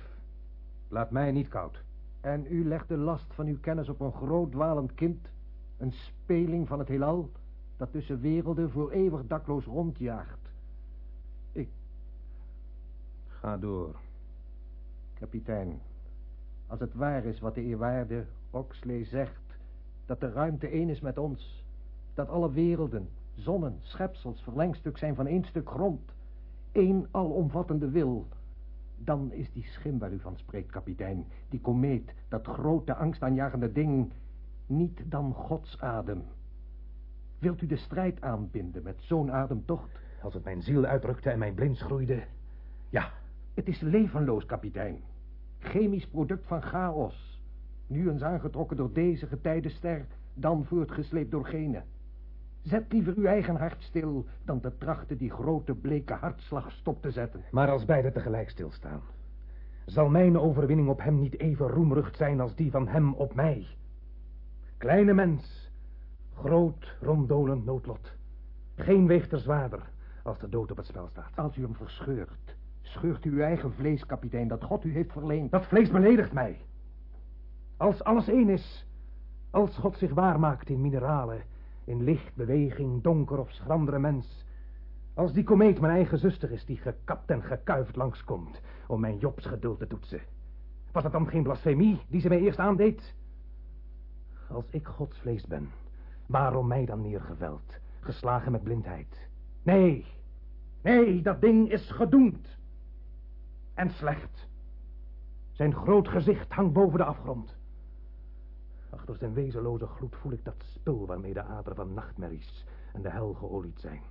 Laat mij niet koud. En u legt de last van uw kennis op een groot dwalend kind. Een speling van het heelal dat tussen werelden voor eeuwig dakloos rondjaagt. Ik... Ga door. Kapitein, als het waar is wat de eerwaarde Oxley zegt... dat de ruimte één is met ons... dat alle werelden, zonnen, schepsels verlengstuk zijn van één stuk grond... één alomvattende wil... dan is die schim waar u van spreekt, kapitein... die komeet, dat grote angstaanjagende ding... niet dan Gods adem... Wilt u de strijd aanbinden met zo'n ademtocht? Als het mijn ziel uitdrukte en mijn blins groeide... Ja, Het is levenloos, kapitein. Chemisch product van chaos. Nu eens aangetrokken door deze getijdenster, dan voortgesleept door gene. Zet liever uw eigen hart stil dan te trachten die grote bleke hartslag stop te zetten. maar als beide tegelijk stilstaan... zal mijn overwinning op hem niet even roemrucht zijn als die van hem op mij. Kleine mens, groot ronddolend noodlot. Geen weegt er zwaarder als de dood op het spel staat. Als u hem verscheurt, scheurt u uw eigen vlees, kapitein, dat God u heeft verleend. Dat vlees beledigt mij. Als alles één is, als God zich waarmaakt in mineralen, in licht, beweging, donker of schrandere mens. Als die komeet mijn eigen zuster is die gekapt en gekuifd langskomt om mijn Jobs geduld te toetsen. Was het dan geen blasfemie die ze mij eerst aandeed? Als ik Gods vlees ben, waarom mij dan neergeveld, geslagen met blindheid? Nee, nee, dat ding is gedoemd. En slecht. Zijn groot gezicht hangt boven de afgrond. Achter zijn wezenloze gloed voel ik dat spul waarmee de aderen van nachtmerries en de hel geolied zijn.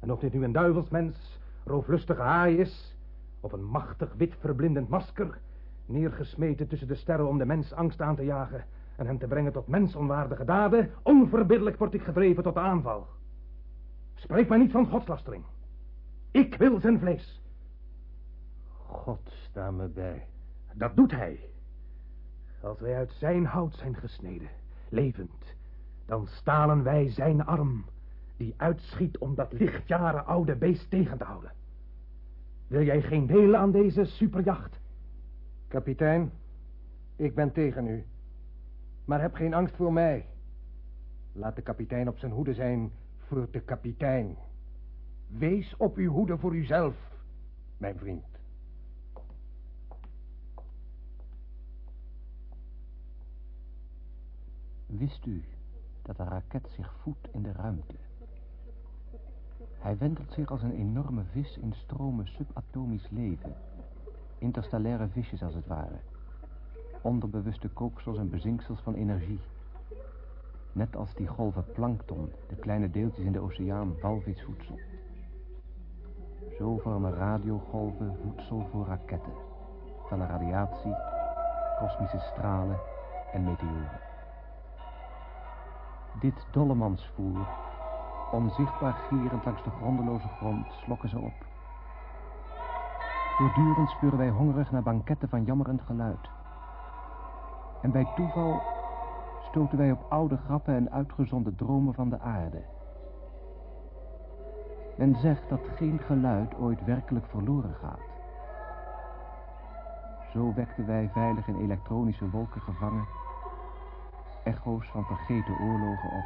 En of dit nu een duivelsmens, rooflustige haai is, of een machtig wit verblindend masker, neergesmeten tussen de sterren om de mens angst aan te jagen en hem te brengen tot mensonwaardige daden, onverbiddelijk word ik gedreven tot de aanval. Spreek mij niet van godslastering. Ik wil zijn vlees. God sta me bij. Dat doet hij. Als wij uit zijn hout zijn gesneden, levend, dan stalen wij zijn arm, die uitschiet om dat lichtjaren oude beest tegen te houden. Wil jij geen deel aan deze superjacht? Kapitein, ik ben tegen u. Maar heb geen angst voor mij. Laat de kapitein op zijn hoede zijn voor de kapitein. Wees op uw hoede voor uzelf, mijn vriend. Wist u dat de raket zich voedt in de ruimte? Hij wentelt zich als een enorme vis in stromen subatomisch leven. Interstellaire visjes als het ware. Onderbewuste kooksels en bezinksels van energie. Net als die golven plankton, de kleine deeltjes in de oceaan, walvisvoedsel. Zo vormen radiogolven voedsel voor raketten. Van de radiatie, kosmische stralen en meteoren. Dit dollemansvoer, onzichtbaar gierend langs de grondeloze grond, slokken ze op. Voortdurend spuren wij hongerig naar banketten van jammerend geluid. En bij toeval stoten wij op oude grappen en uitgezonde dromen van de aarde. Men zegt dat geen geluid ooit werkelijk verloren gaat. Zo wekten wij veilig in elektronische wolken gevangen echo's van vergeten oorlogen op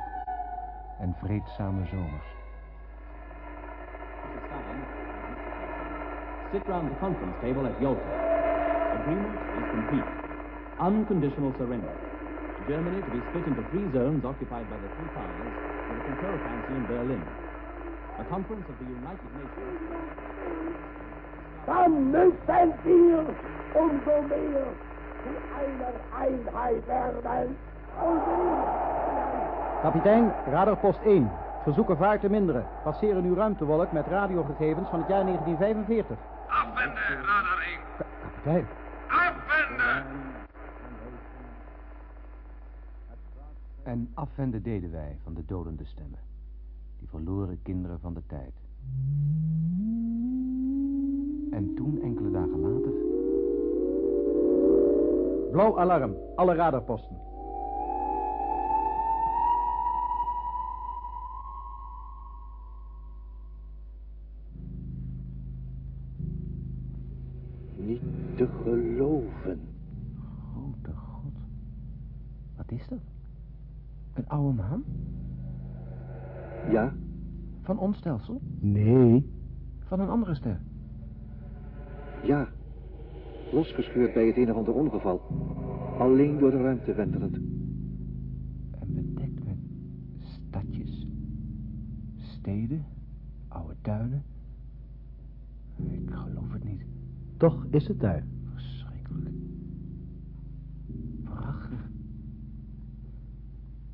en vreedzame zomers. Sit round the conference table at Yalta. Agreement is complete. Unconditional surrender. Germany to be split into three zones occupied by the three powers with a control council in Berlin. A conference of the United Nations. Dann müssen wir umso mehr zu einer Einheit werden. Kapitein, radarpost 1. Verzoeken vaart te minderen. Passeren uw ruimtewolk met radiogegevens van het jaar 1945. Afwenden, radar 1. Kapitein. Afwenden! En afwenden deden wij van de dodende stemmen. Die verloren kinderen van de tijd. En toen, enkele dagen later... Blauw alarm. Alle radarposten. Oude maan? Ja, Van ons stelsel? Nee. Van een andere ster? ja. Losgescheurd bij het een of ander ongeval. Alleen door de ruimte wentelend. En bedekt met stadjes, steden, oude tuinen. Ik geloof het niet. Toch is het daar.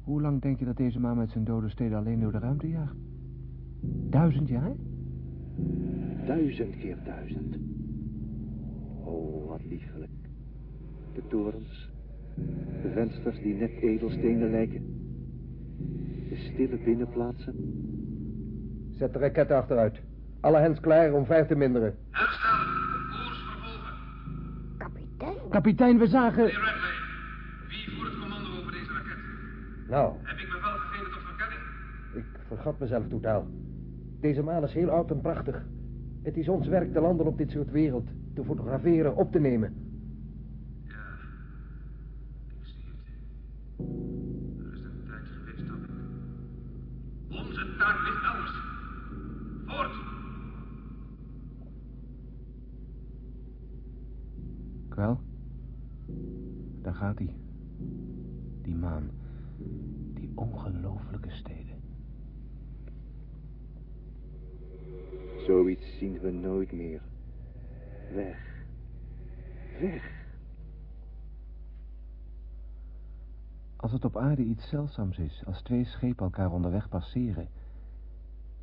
Hoe lang denk je dat deze maan met zijn dode steden alleen door de ruimte jaagt? Duizend jaar? Duizend keer duizend. Oh, wat liefelijk. De torens. De vensters die net edelstenen lijken. De stille binnenplaatsen. Zet de raketten achteruit. Alle hens klaar om vijf te minderen. Kapitein? Kapitein, we zagen... Nou, Heb ik bevel gegeven tot verkenning? ik vergat mezelf totaal. Deze maan is heel oud en prachtig. Het is ons werk te landen op dit soort wereld. Te fotograferen, op te nemen. Het op aarde iets zeldzaams is, als twee schepen elkaar onderweg passeren...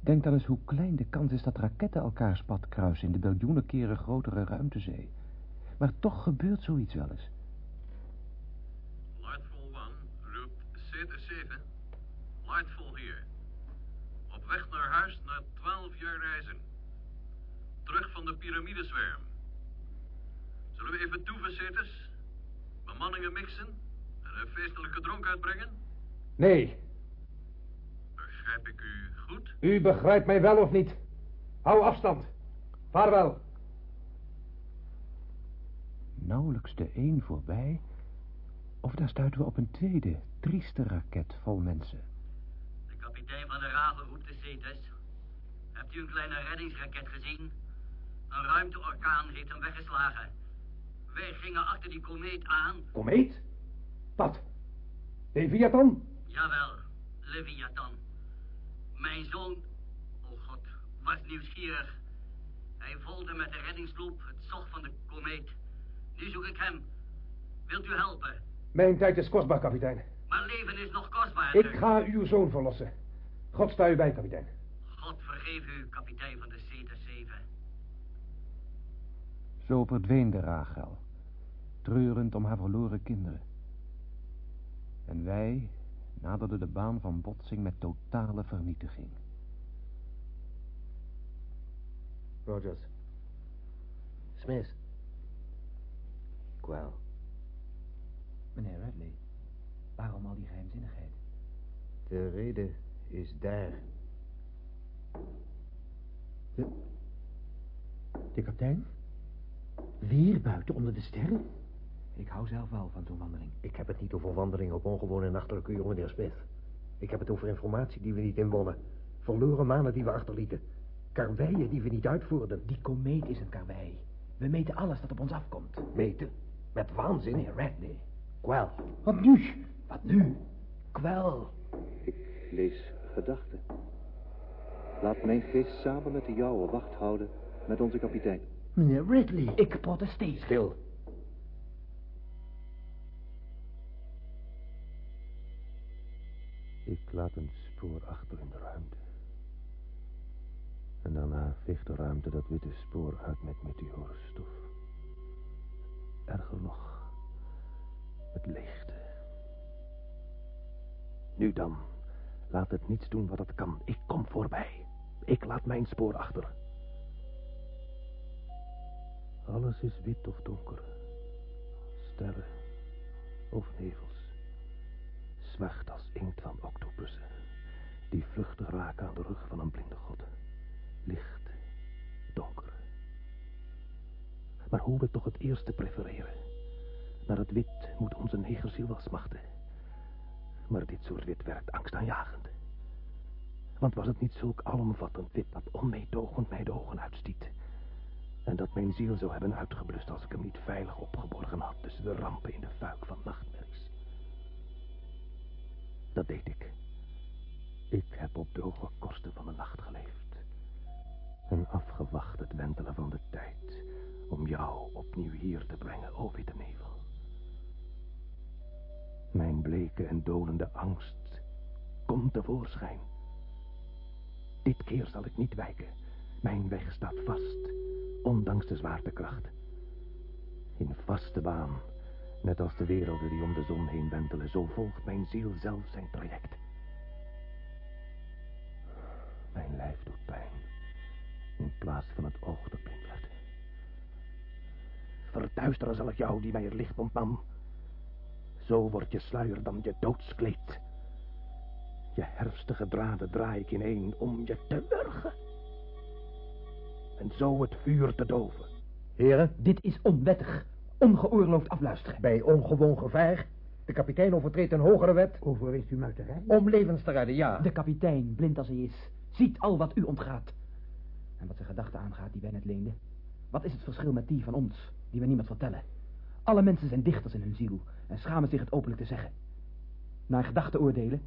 Denk dan eens hoe klein de kans is dat raketten elkaars pad kruisen... in de biljoenen keren grotere ruimtezee. Maar toch gebeurt zoiets wel eens. Lightfall 1 roept CT7. Lightfall hier. Op weg naar huis na 12 jaar reizen. Terug van de piramidezwerm. Zullen we even toeven, Cetus? Bemanningen mixen en een feestelijke dronk uitbrengen? Nee, Begrijp ik u goed? u begrijpt mij wel of niet. Hou afstand. Vaarwel. Nauwelijks de een voorbij, of daar stuiten we op een tweede, trieste raket vol mensen. De kapitein van de Raven roept de Cetus. Hebt u een kleine reddingsraket gezien? Een ruimteorkaan heeft hem weggeslagen. Wij gingen achter die komeet aan. Komeet? Wat? Leviathan? Jawel, Leviathan. Mijn zoon, oh god, was nieuwsgierig. Hij volgde met de reddingsloop het zog van de komeet. Nu zoek ik hem. Wilt u helpen? Mijn tijd is kostbaar, kapitein. Maar leven is nog kostbaarder. Ik ga uw zoon verlossen. God sta u bij, kapitein. God vergeef u, kapitein van de Cetus 7. Zo verdween de Rachel, treurend om haar verloren kinderen. En wij naderden de baan van botsing met totale vernietiging. Rogers. Smith. Quell. Meneer Radley, waarom al die geheimzinnigheid? De reden is daar. De, de kapitein? Weer buiten onder de sterren? Ik hou zelf wel van zo'n wandeling. Ik heb het niet over wandelingen op ongewone nachtelijke uren, meneer Smith. Ik heb het over informatie die we niet inwonnen. Verloren manen die we achterlieten. Karweien die we niet uitvoerden. Die komeet is een karwei. We meten alles dat op ons afkomt. Meten? Met waanzin? Meneer Radley. Kwel. Wat nu? Wat nu? Kwel. Ik lees gedachten. Laat mijn geest samen met de jouwe wacht houden met onze kapitein. Meneer Ridley. Ik protesteer. Stil. Laat een spoor achter in de ruimte. En daarna veegt de ruimte dat witte spoor uit met meteorenstof. Erger nog, het leegte. Nu dan, laat het niets doen wat het kan. Ik kom voorbij. Ik laat mijn spoor achter. Alles is wit of donker. Sterren of nevels. Zwart als inkt van octopussen. Die vluchtig raken aan de rug van een blinde god. Licht, donker. Maar hoe we toch het eerste prefereren. Naar het wit moet onze negerziel wel smachten. Maar dit soort wit werkt angstaanjagend. Want was het niet zulk alomvattend wit dat onmeedogend mij de ogen uitstiet... en dat mijn ziel zou hebben uitgeblust als ik hem niet veilig opgeborgen had... tussen de rampen in de fuik van nachtmerries. Dat deed ik. Ik heb op droge kosten van de nacht geleefd. En afgewacht het wentelen van de tijd... om jou opnieuw hier te brengen, o witte nevel. Mijn bleke en dolende angst komt tevoorschijn. Dit keer zal ik niet wijken. Mijn weg staat vast, ondanks de zwaartekracht. In vaste baan, net als de werelden die om de zon heen wentelen, zo volgt mijn ziel zelf zijn traject. Mijn lijf doet pijn, in plaats van het oog dat blind werd. Verduisteren zal ik jou die mij het licht ontnam. Zo wordt je sluier dan je doodskleed. Je herfstige draden draai ik ineen om je te wurgen. En zo het vuur te doven. Heren? Dit is onwettig. Ongeoorloofd afluisteren. Bij ongewoon gevaar. De kapitein overtreedt een hogere wet. Overweegt u muiterij? Om levens te redden, ja. De kapitein, blind als hij is, ziet al wat u ontgaat. En wat zijn gedachten aangaat die wij net leenden. Wat is het verschil met die van ons, die we niemand vertellen? Alle mensen zijn dichters in hun ziel en schamen zich het openlijk te zeggen. Naar gedachten oordelen?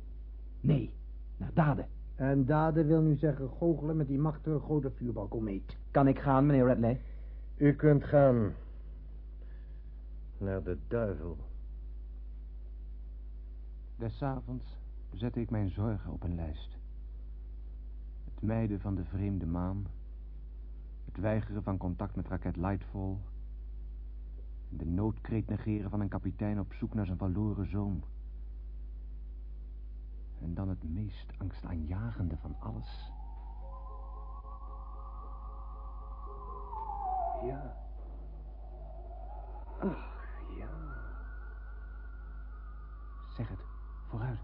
Nee, naar daden. En daden wil nu zeggen goochelen met die machtige grote vuurbalkomeet. Kan ik gaan, meneer Radley? U kunt gaan. Naar de duivel. Des avonds zette ik mijn zorgen op een lijst. Het mijden van de vreemde maan. Het weigeren van contact met raket Lightfall. De noodkreet negeren van een kapitein op zoek naar zijn verloren zoon. En dan het meest angstaanjagende van alles. Ja. Ach, Zeg het. Vooruit.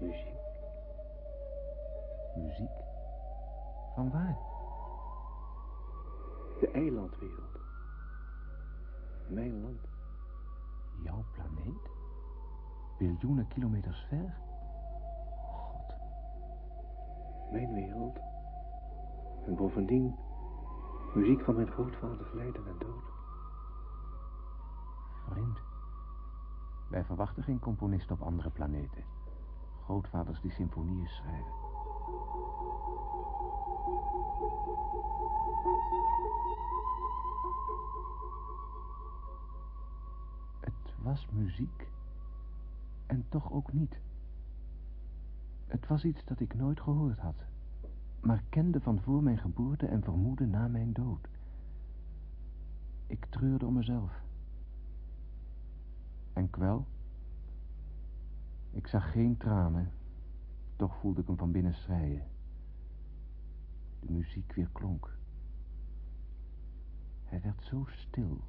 Muziek. Muziek? Van waar? De eilandwereld. Mijn land. Jouw planeet? Biljoenen kilometers ver? God. Mijn wereld. En bovendien muziek van mijn grootvaders lijden en dood. Vreemd. Wij verwachten geen componisten op andere planeten. Grootvaders die symfonieën schrijven. Het was muziek. En toch ook niet. Het was iets dat ik nooit gehoord had. Maar kende van voor mijn geboorte en vermoedde na mijn dood. Ik treurde om mezelf. En kwel? Ik zag geen tranen. Toch voelde ik hem van binnen schreien. De muziek weer klonk. Hij werd zo stil.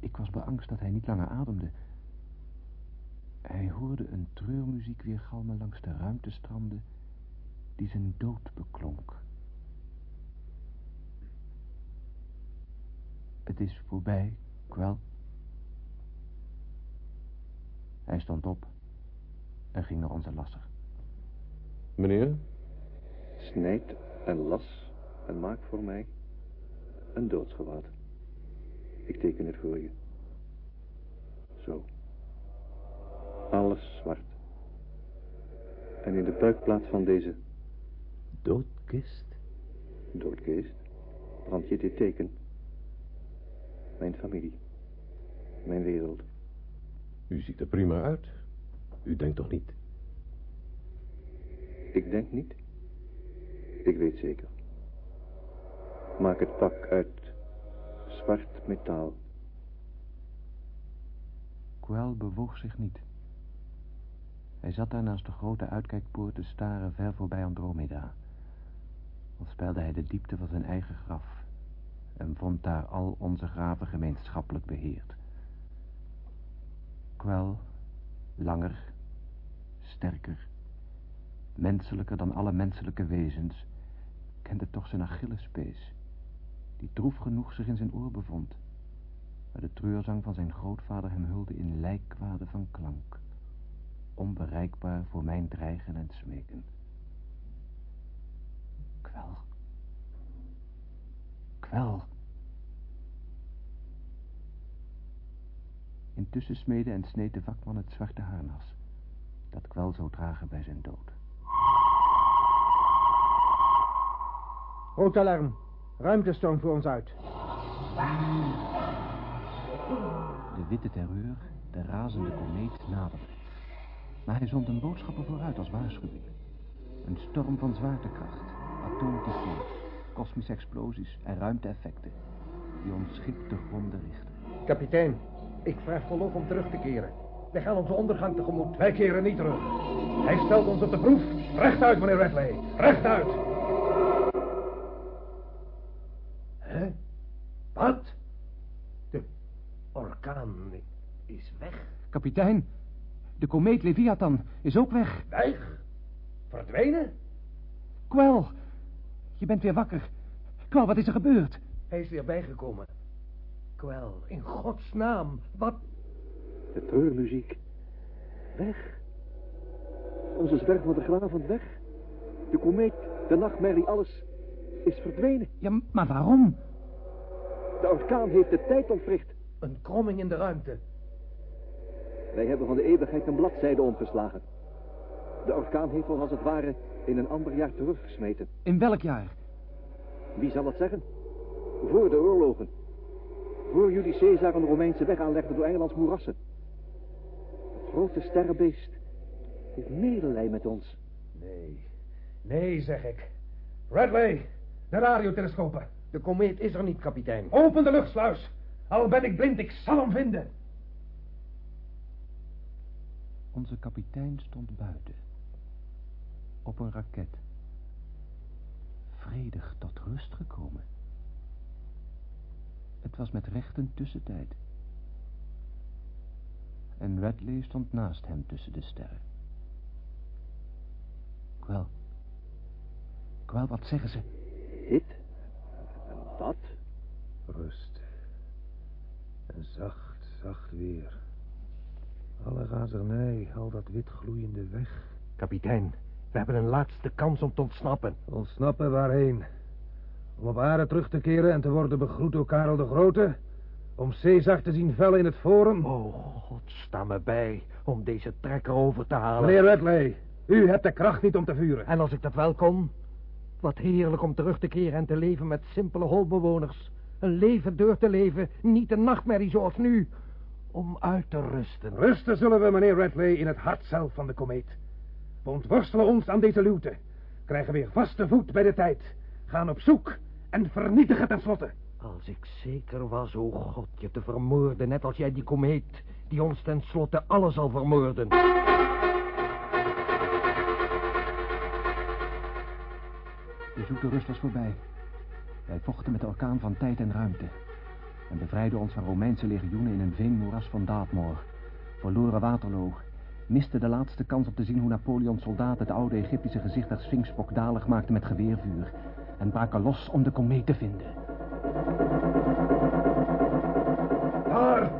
Ik was beangst dat hij niet langer ademde. Hij hoorde een treurmuziek weer galmen langs de ruimtestranden die zijn dood beklonk. Het is voorbij, kwel. Hij stond op en ging naar onze lasser. Meneer? Snijd en las en maak voor mij een doodsgewaad. Ik teken het voor je. Zo. Alles zwart. En in de buikplaats van deze... Doodkist? Doodkist. Brand je dit teken. Mijn familie. Mijn wereld. U ziet er prima uit. U denkt toch niet? Ik denk niet. Ik weet zeker. Maak het pak uit zwart metaal. Quell bewoog zich niet. Hij zat daar naast de grote uitkijkpoort te staren ver voorbij Andromeda. Als speelde hij de diepte van zijn eigen graf en vond daar al onze graven gemeenschappelijk beheerd. Quell, langer, sterker, menselijker dan alle menselijke wezens, kende toch zijn Achillespees, die droef genoeg zich in zijn oor bevond, waar de treurzang van zijn grootvader hem hulde in lijkwade van klank, onbereikbaar voor mijn dreigen en smeken. Kwel. Kwel. Intussen smeedde en sneed de vakman het zwarte harnas, dat Kwel zou dragen bij zijn dood. Rood alarm. Ruimtestorm voor ons uit. De witte terreur, de razende komeet, naderde. Maar hij zond een boodschapper vooruit als waarschuwing. Een storm van zwaartekracht, atoomtyfoon, kosmische explosies en ruimteeffecten... die ons schip te gronden richten. Kapitein, ik vraag verlof om terug te keren. Wij gaan onze ondergang tegemoet. Wij keren niet terug. Hij stelt ons op de proef. Rechtuit, meneer Redley. Rechtuit. Hè? Wat? De orkaan is weg. Kapitein, de komeet Leviathan is ook weg. Weg? Verdwenen? Kwel, je bent weer wakker. Kwel, wat is er gebeurd? Hij is weer bijgekomen. Kwel, in godsnaam, wat... De treurmuziek. Weg. Onze zwerg van de graven weg. De komeet, de nachtmerrie, alles is verdwenen. Ja, maar waarom? De orkaan heeft de tijd ontwricht. Een kromming in de ruimte. Wij hebben van de eeuwigheid een bladzijde omgeslagen. De orkaan heeft ons als het ware in een ander jaar teruggesmeten. In welk jaar? Wie zal het zeggen? Voor de oorlogen. Voor Julius Caesar een Romeinse weg aanlegde door Engelands moerassen. Het grote sterrenbeest heeft medelijden met ons. Nee, nee, zeg ik. Redley, de radiotelescopen. De komeet is er niet, kapitein. Open de luchtsluis. Al ben ik blind, ik zal hem vinden. Onze kapitein stond buiten. Op een raket. Vredig tot rust gekomen. Het was met recht een tussentijd. En Radley stond naast hem tussen de sterren. Kwel. Kwel, wat zeggen ze? Hit? Wat? Rust. En zacht, zacht weer. Alle razernij, al dat wit gloeiende weg. Kapitein, we hebben een laatste kans om te ontsnappen. Ontsnappen waarheen? Om op aarde terug te keren en te worden begroet door Karel de Grote? Om Caesar te zien vellen in het forum? Oh, God, sta me bij om deze trekker over te halen. Meneer Redley, u hebt de kracht niet om te vuren. En als ik dat wel kon? Wat heerlijk om terug te keren en te leven met simpele holbewoners. Een leven door te leven, niet een nachtmerrie zoals nu. Om uit te rusten. Rusten zullen we, meneer Redley, in het hart zelf van de komeet. We ontworstelen ons aan deze luwte. Krijgen weer vaste voet bij de tijd. Gaan op zoek en vernietigen tenslotte. Als ik zeker was, o oh God, je te vermoorden, net als jij die komeet, die ons tenslotte alles zal vermoorden. De zoete rust was voorbij. Wij vochten met de orkaan van tijd en ruimte. En bevrijden ons van Romeinse legioenen in een veenmoeras van Daadmor. Verloren Waterloo. Misten de laatste kans op te zien hoe Napoleons soldaten het oude Egyptische gezicht der Sphinx pokdalig maakten met geweervuur. En braken los om de komeet te vinden. Daar!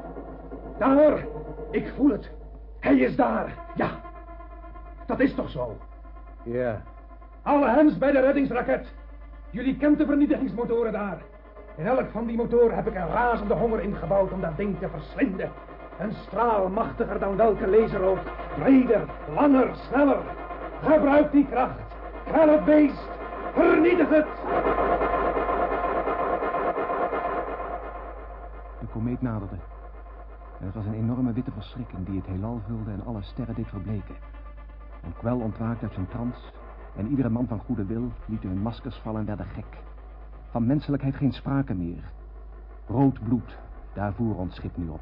Daar! Ik voel het. Hij is daar. Ja. Dat is toch zo? Ja. Alle hands bij de reddingsraket. Jullie kent de vernietigingsmotoren daar. In elk van die motoren heb ik een razende honger ingebouwd om dat ding te verslinden. Een straal machtiger dan welke laser ook. Breder, langer, sneller. Gebruik die kracht. Kwel het beest. Vernietig het. De komeet naderde. En het was een enorme witte verschrikking die het heelal vulde en alle sterren deed verbleken. En Kwel ontwaakte uit zijn trance en iedere man van goede wil liet hun maskers vallen en werden gek. Van menselijkheid geen sprake meer. Rood bloed, daar voer ons schip nu op.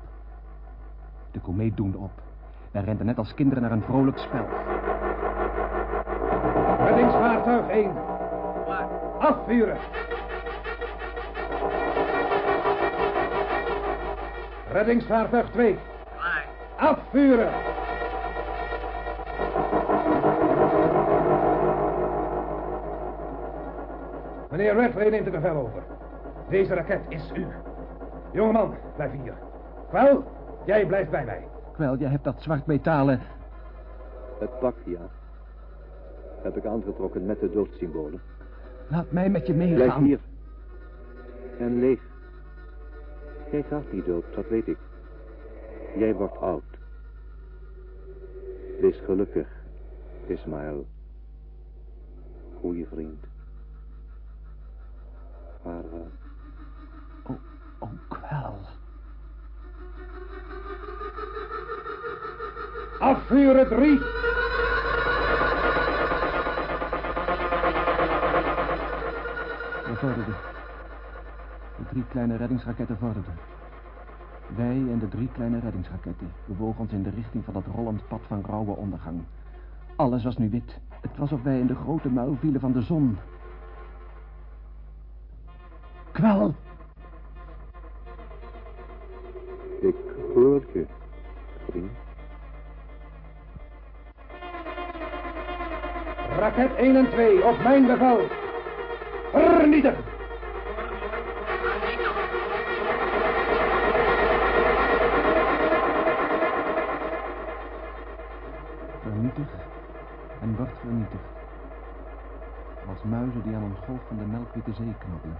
De komeet doende op. Wij renden net als kinderen naar een vrolijk spel. Reddingsvaartuig 1. Afvuren. Reddingsvaartuig 2. Afvuren. Meneer Redway neemt het bevel over. Deze raket is u. Jongeman, blijf hier. Kwel, jij blijft bij mij. Kwel, jij hebt dat zwart metalen... Het pak, ja. Heb ik aangetrokken met de doodsymbolen. Laat mij met je meegaan. Blijf hier. En leef. Jij gaat niet dood, dat weet ik. Jij wordt oud. Wees gelukkig, Ismaël. Goeie vriend. Vaarwel. Oh, oh, kwel. Afvuren drie. De drie kleine reddingsraketten vorderden. Wij en de drie kleine reddingsraketten bewogen ons in de richting van dat rollend pad van rauwe ondergang. Alles was nu wit. Het was of wij in de grote muil vielen van de zon. Kwel! Ik hoor je, vriend. Raket 1 en 2, op mijn bevel. Vernietig! Vernietig en wordt vernietigd. Als muizen die aan een golf van de melkwitte zee knabbelen.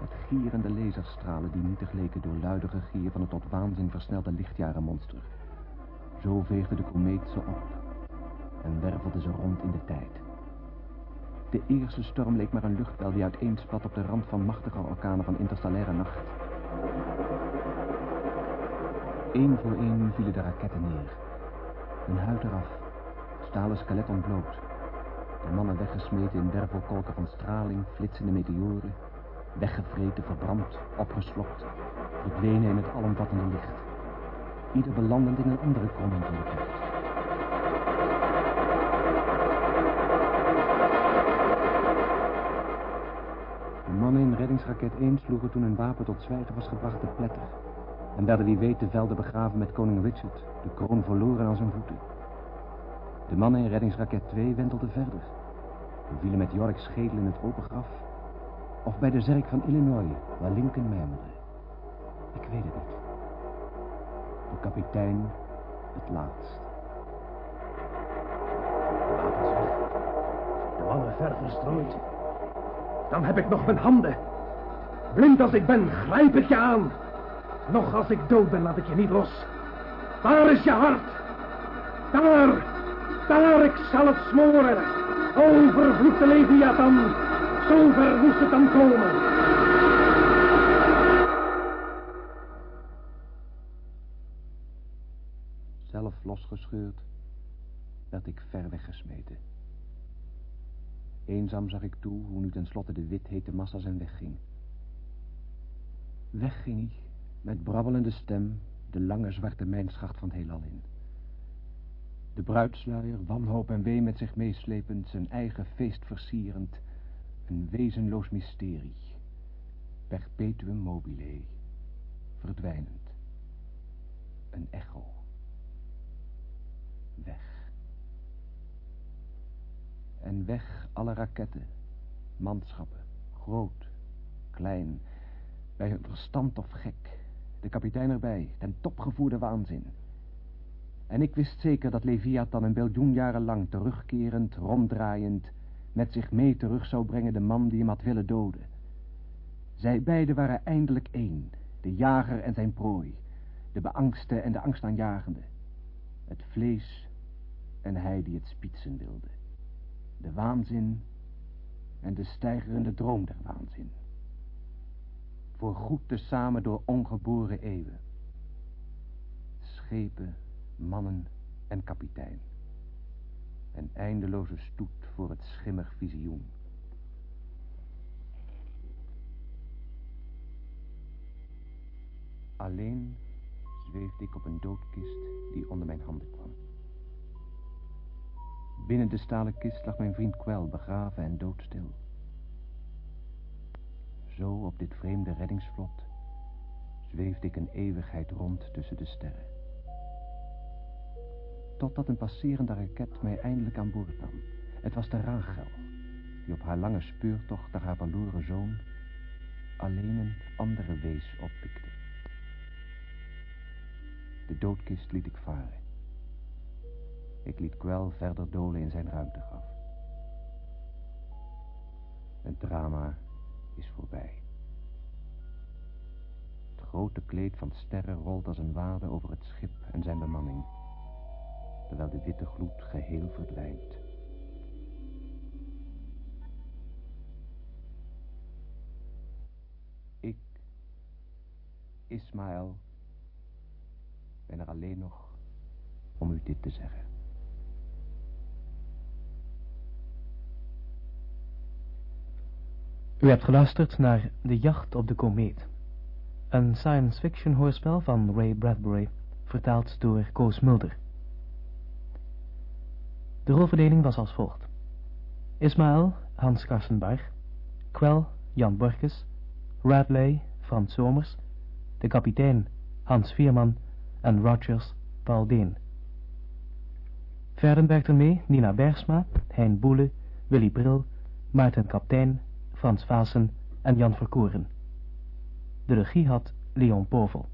Met gierende laserstralen die nietig leken door luidige gier van het tot waanzin versnelde lichtjarenmonster. Zo veegde de komeet ze op en wervelde ze rond in de tijd. De eerste storm leek maar een luchtbel die uiteenspat op de rand van machtige orkanen van interstellaire nacht. Eén voor één vielen de raketten neer. Hun huid eraf, stalen skelet ontbloot. De mannen weggesmeten in wervelkolken van straling, flitsende meteoren, weggevreten, verbrand, opgeslokt, verdwenen in het alomvattende licht. Ieder belandend in een andere kromming van de. Mannen in reddingsraket 1 sloegen toen hun wapen tot zwijgen was gebracht te pletter. En werden wie weet de velden begraven met koning Richard, de kroon verloren aan zijn voeten. De mannen in reddingsraket 2 wentelden verder. We vielen met York's schedel in het open graf. Of bij de zerk van Illinois, waar Lincoln mijmerde. Ik weet het niet. De kapitein het laatst. De mannen ver verstrooid. Dan heb ik nog mijn handen. Blind als ik ben, grijp ik je aan. Nog als ik dood ben, laat ik je niet los. Daar is je hart. Daar, daar, ik zal het smoren. O, vervloekte Leviathan. Zo ver moest het dan komen. Zelf losgescheurd, werd ik ver weggesmeten. Eenzaam zag ik toe hoe nu tenslotte de withete massa zijn wegging. Weg ging hij, met brabbelende stem, de lange zwarte mijnschacht van het heelal in. De bruidsluier, wanhoop en wee met zich meeslepend, zijn eigen feest versierend, een wezenloos mysterie. Perpetuum mobile, verdwijnend. Een echo. Weg. En weg alle raketten, manschappen, groot, klein, bij hun verstand of gek. De kapitein erbij, ten topgevoerde waanzin. En ik wist zeker dat Leviathan een biljoen jaren lang terugkerend, ronddraaiend, met zich mee terug zou brengen de man die hem had willen doden. Zij beiden waren eindelijk één, de jager en zijn prooi, de beangste en de angstaanjagende, het vlees en hij die het spietsen wilde, de waanzin en de stijgerende droom der waanzin. Voor goed tezamen door ongeboren eeuwen. Schepen, mannen en kapitein. Een eindeloze stoet voor het schimmig visioen. Alleen zweefde ik op een doodkist die onder mijn handen kwam. Binnen de stalen kist lag mijn vriend Kwel begraven en doodstil. Zo op dit vreemde reddingsvlot zweefde ik een eeuwigheid rond tussen de sterren. Totdat een passerende raket mij eindelijk aan boord nam. Het was de Rachel, die op haar lange speurtocht naar haar verloren zoon alleen een andere wees oppikte. De doodkist liet ik varen. Ik liet Kwel verder dolen in zijn ruimtegraf. Het drama is voorbij. Het grote kleed van sterren rolt als een wade over het schip en zijn bemanning, terwijl de witte gloed geheel verdwijnt. Ik, Ismaël, ben er alleen nog om u dit te zeggen. U hebt geluisterd naar De Jacht op de Komeet. Een science fiction hoorspel van Ray Bradbury, vertaald door Koos Mulder. De rolverdeling was als volgt. Ismaël, Hans Karsenbarg, Kwel, Jan Borkes, Radley, Frans Somers, de kapitein, Hans Vierman en Rogers, Paul Deen. Verder werkten mee Nina Bergsma, Hein Boele, Willy Bril, Maarten Kaptein, Frans Vaassen en Jan Verkoeren. De regie had Leon Povel.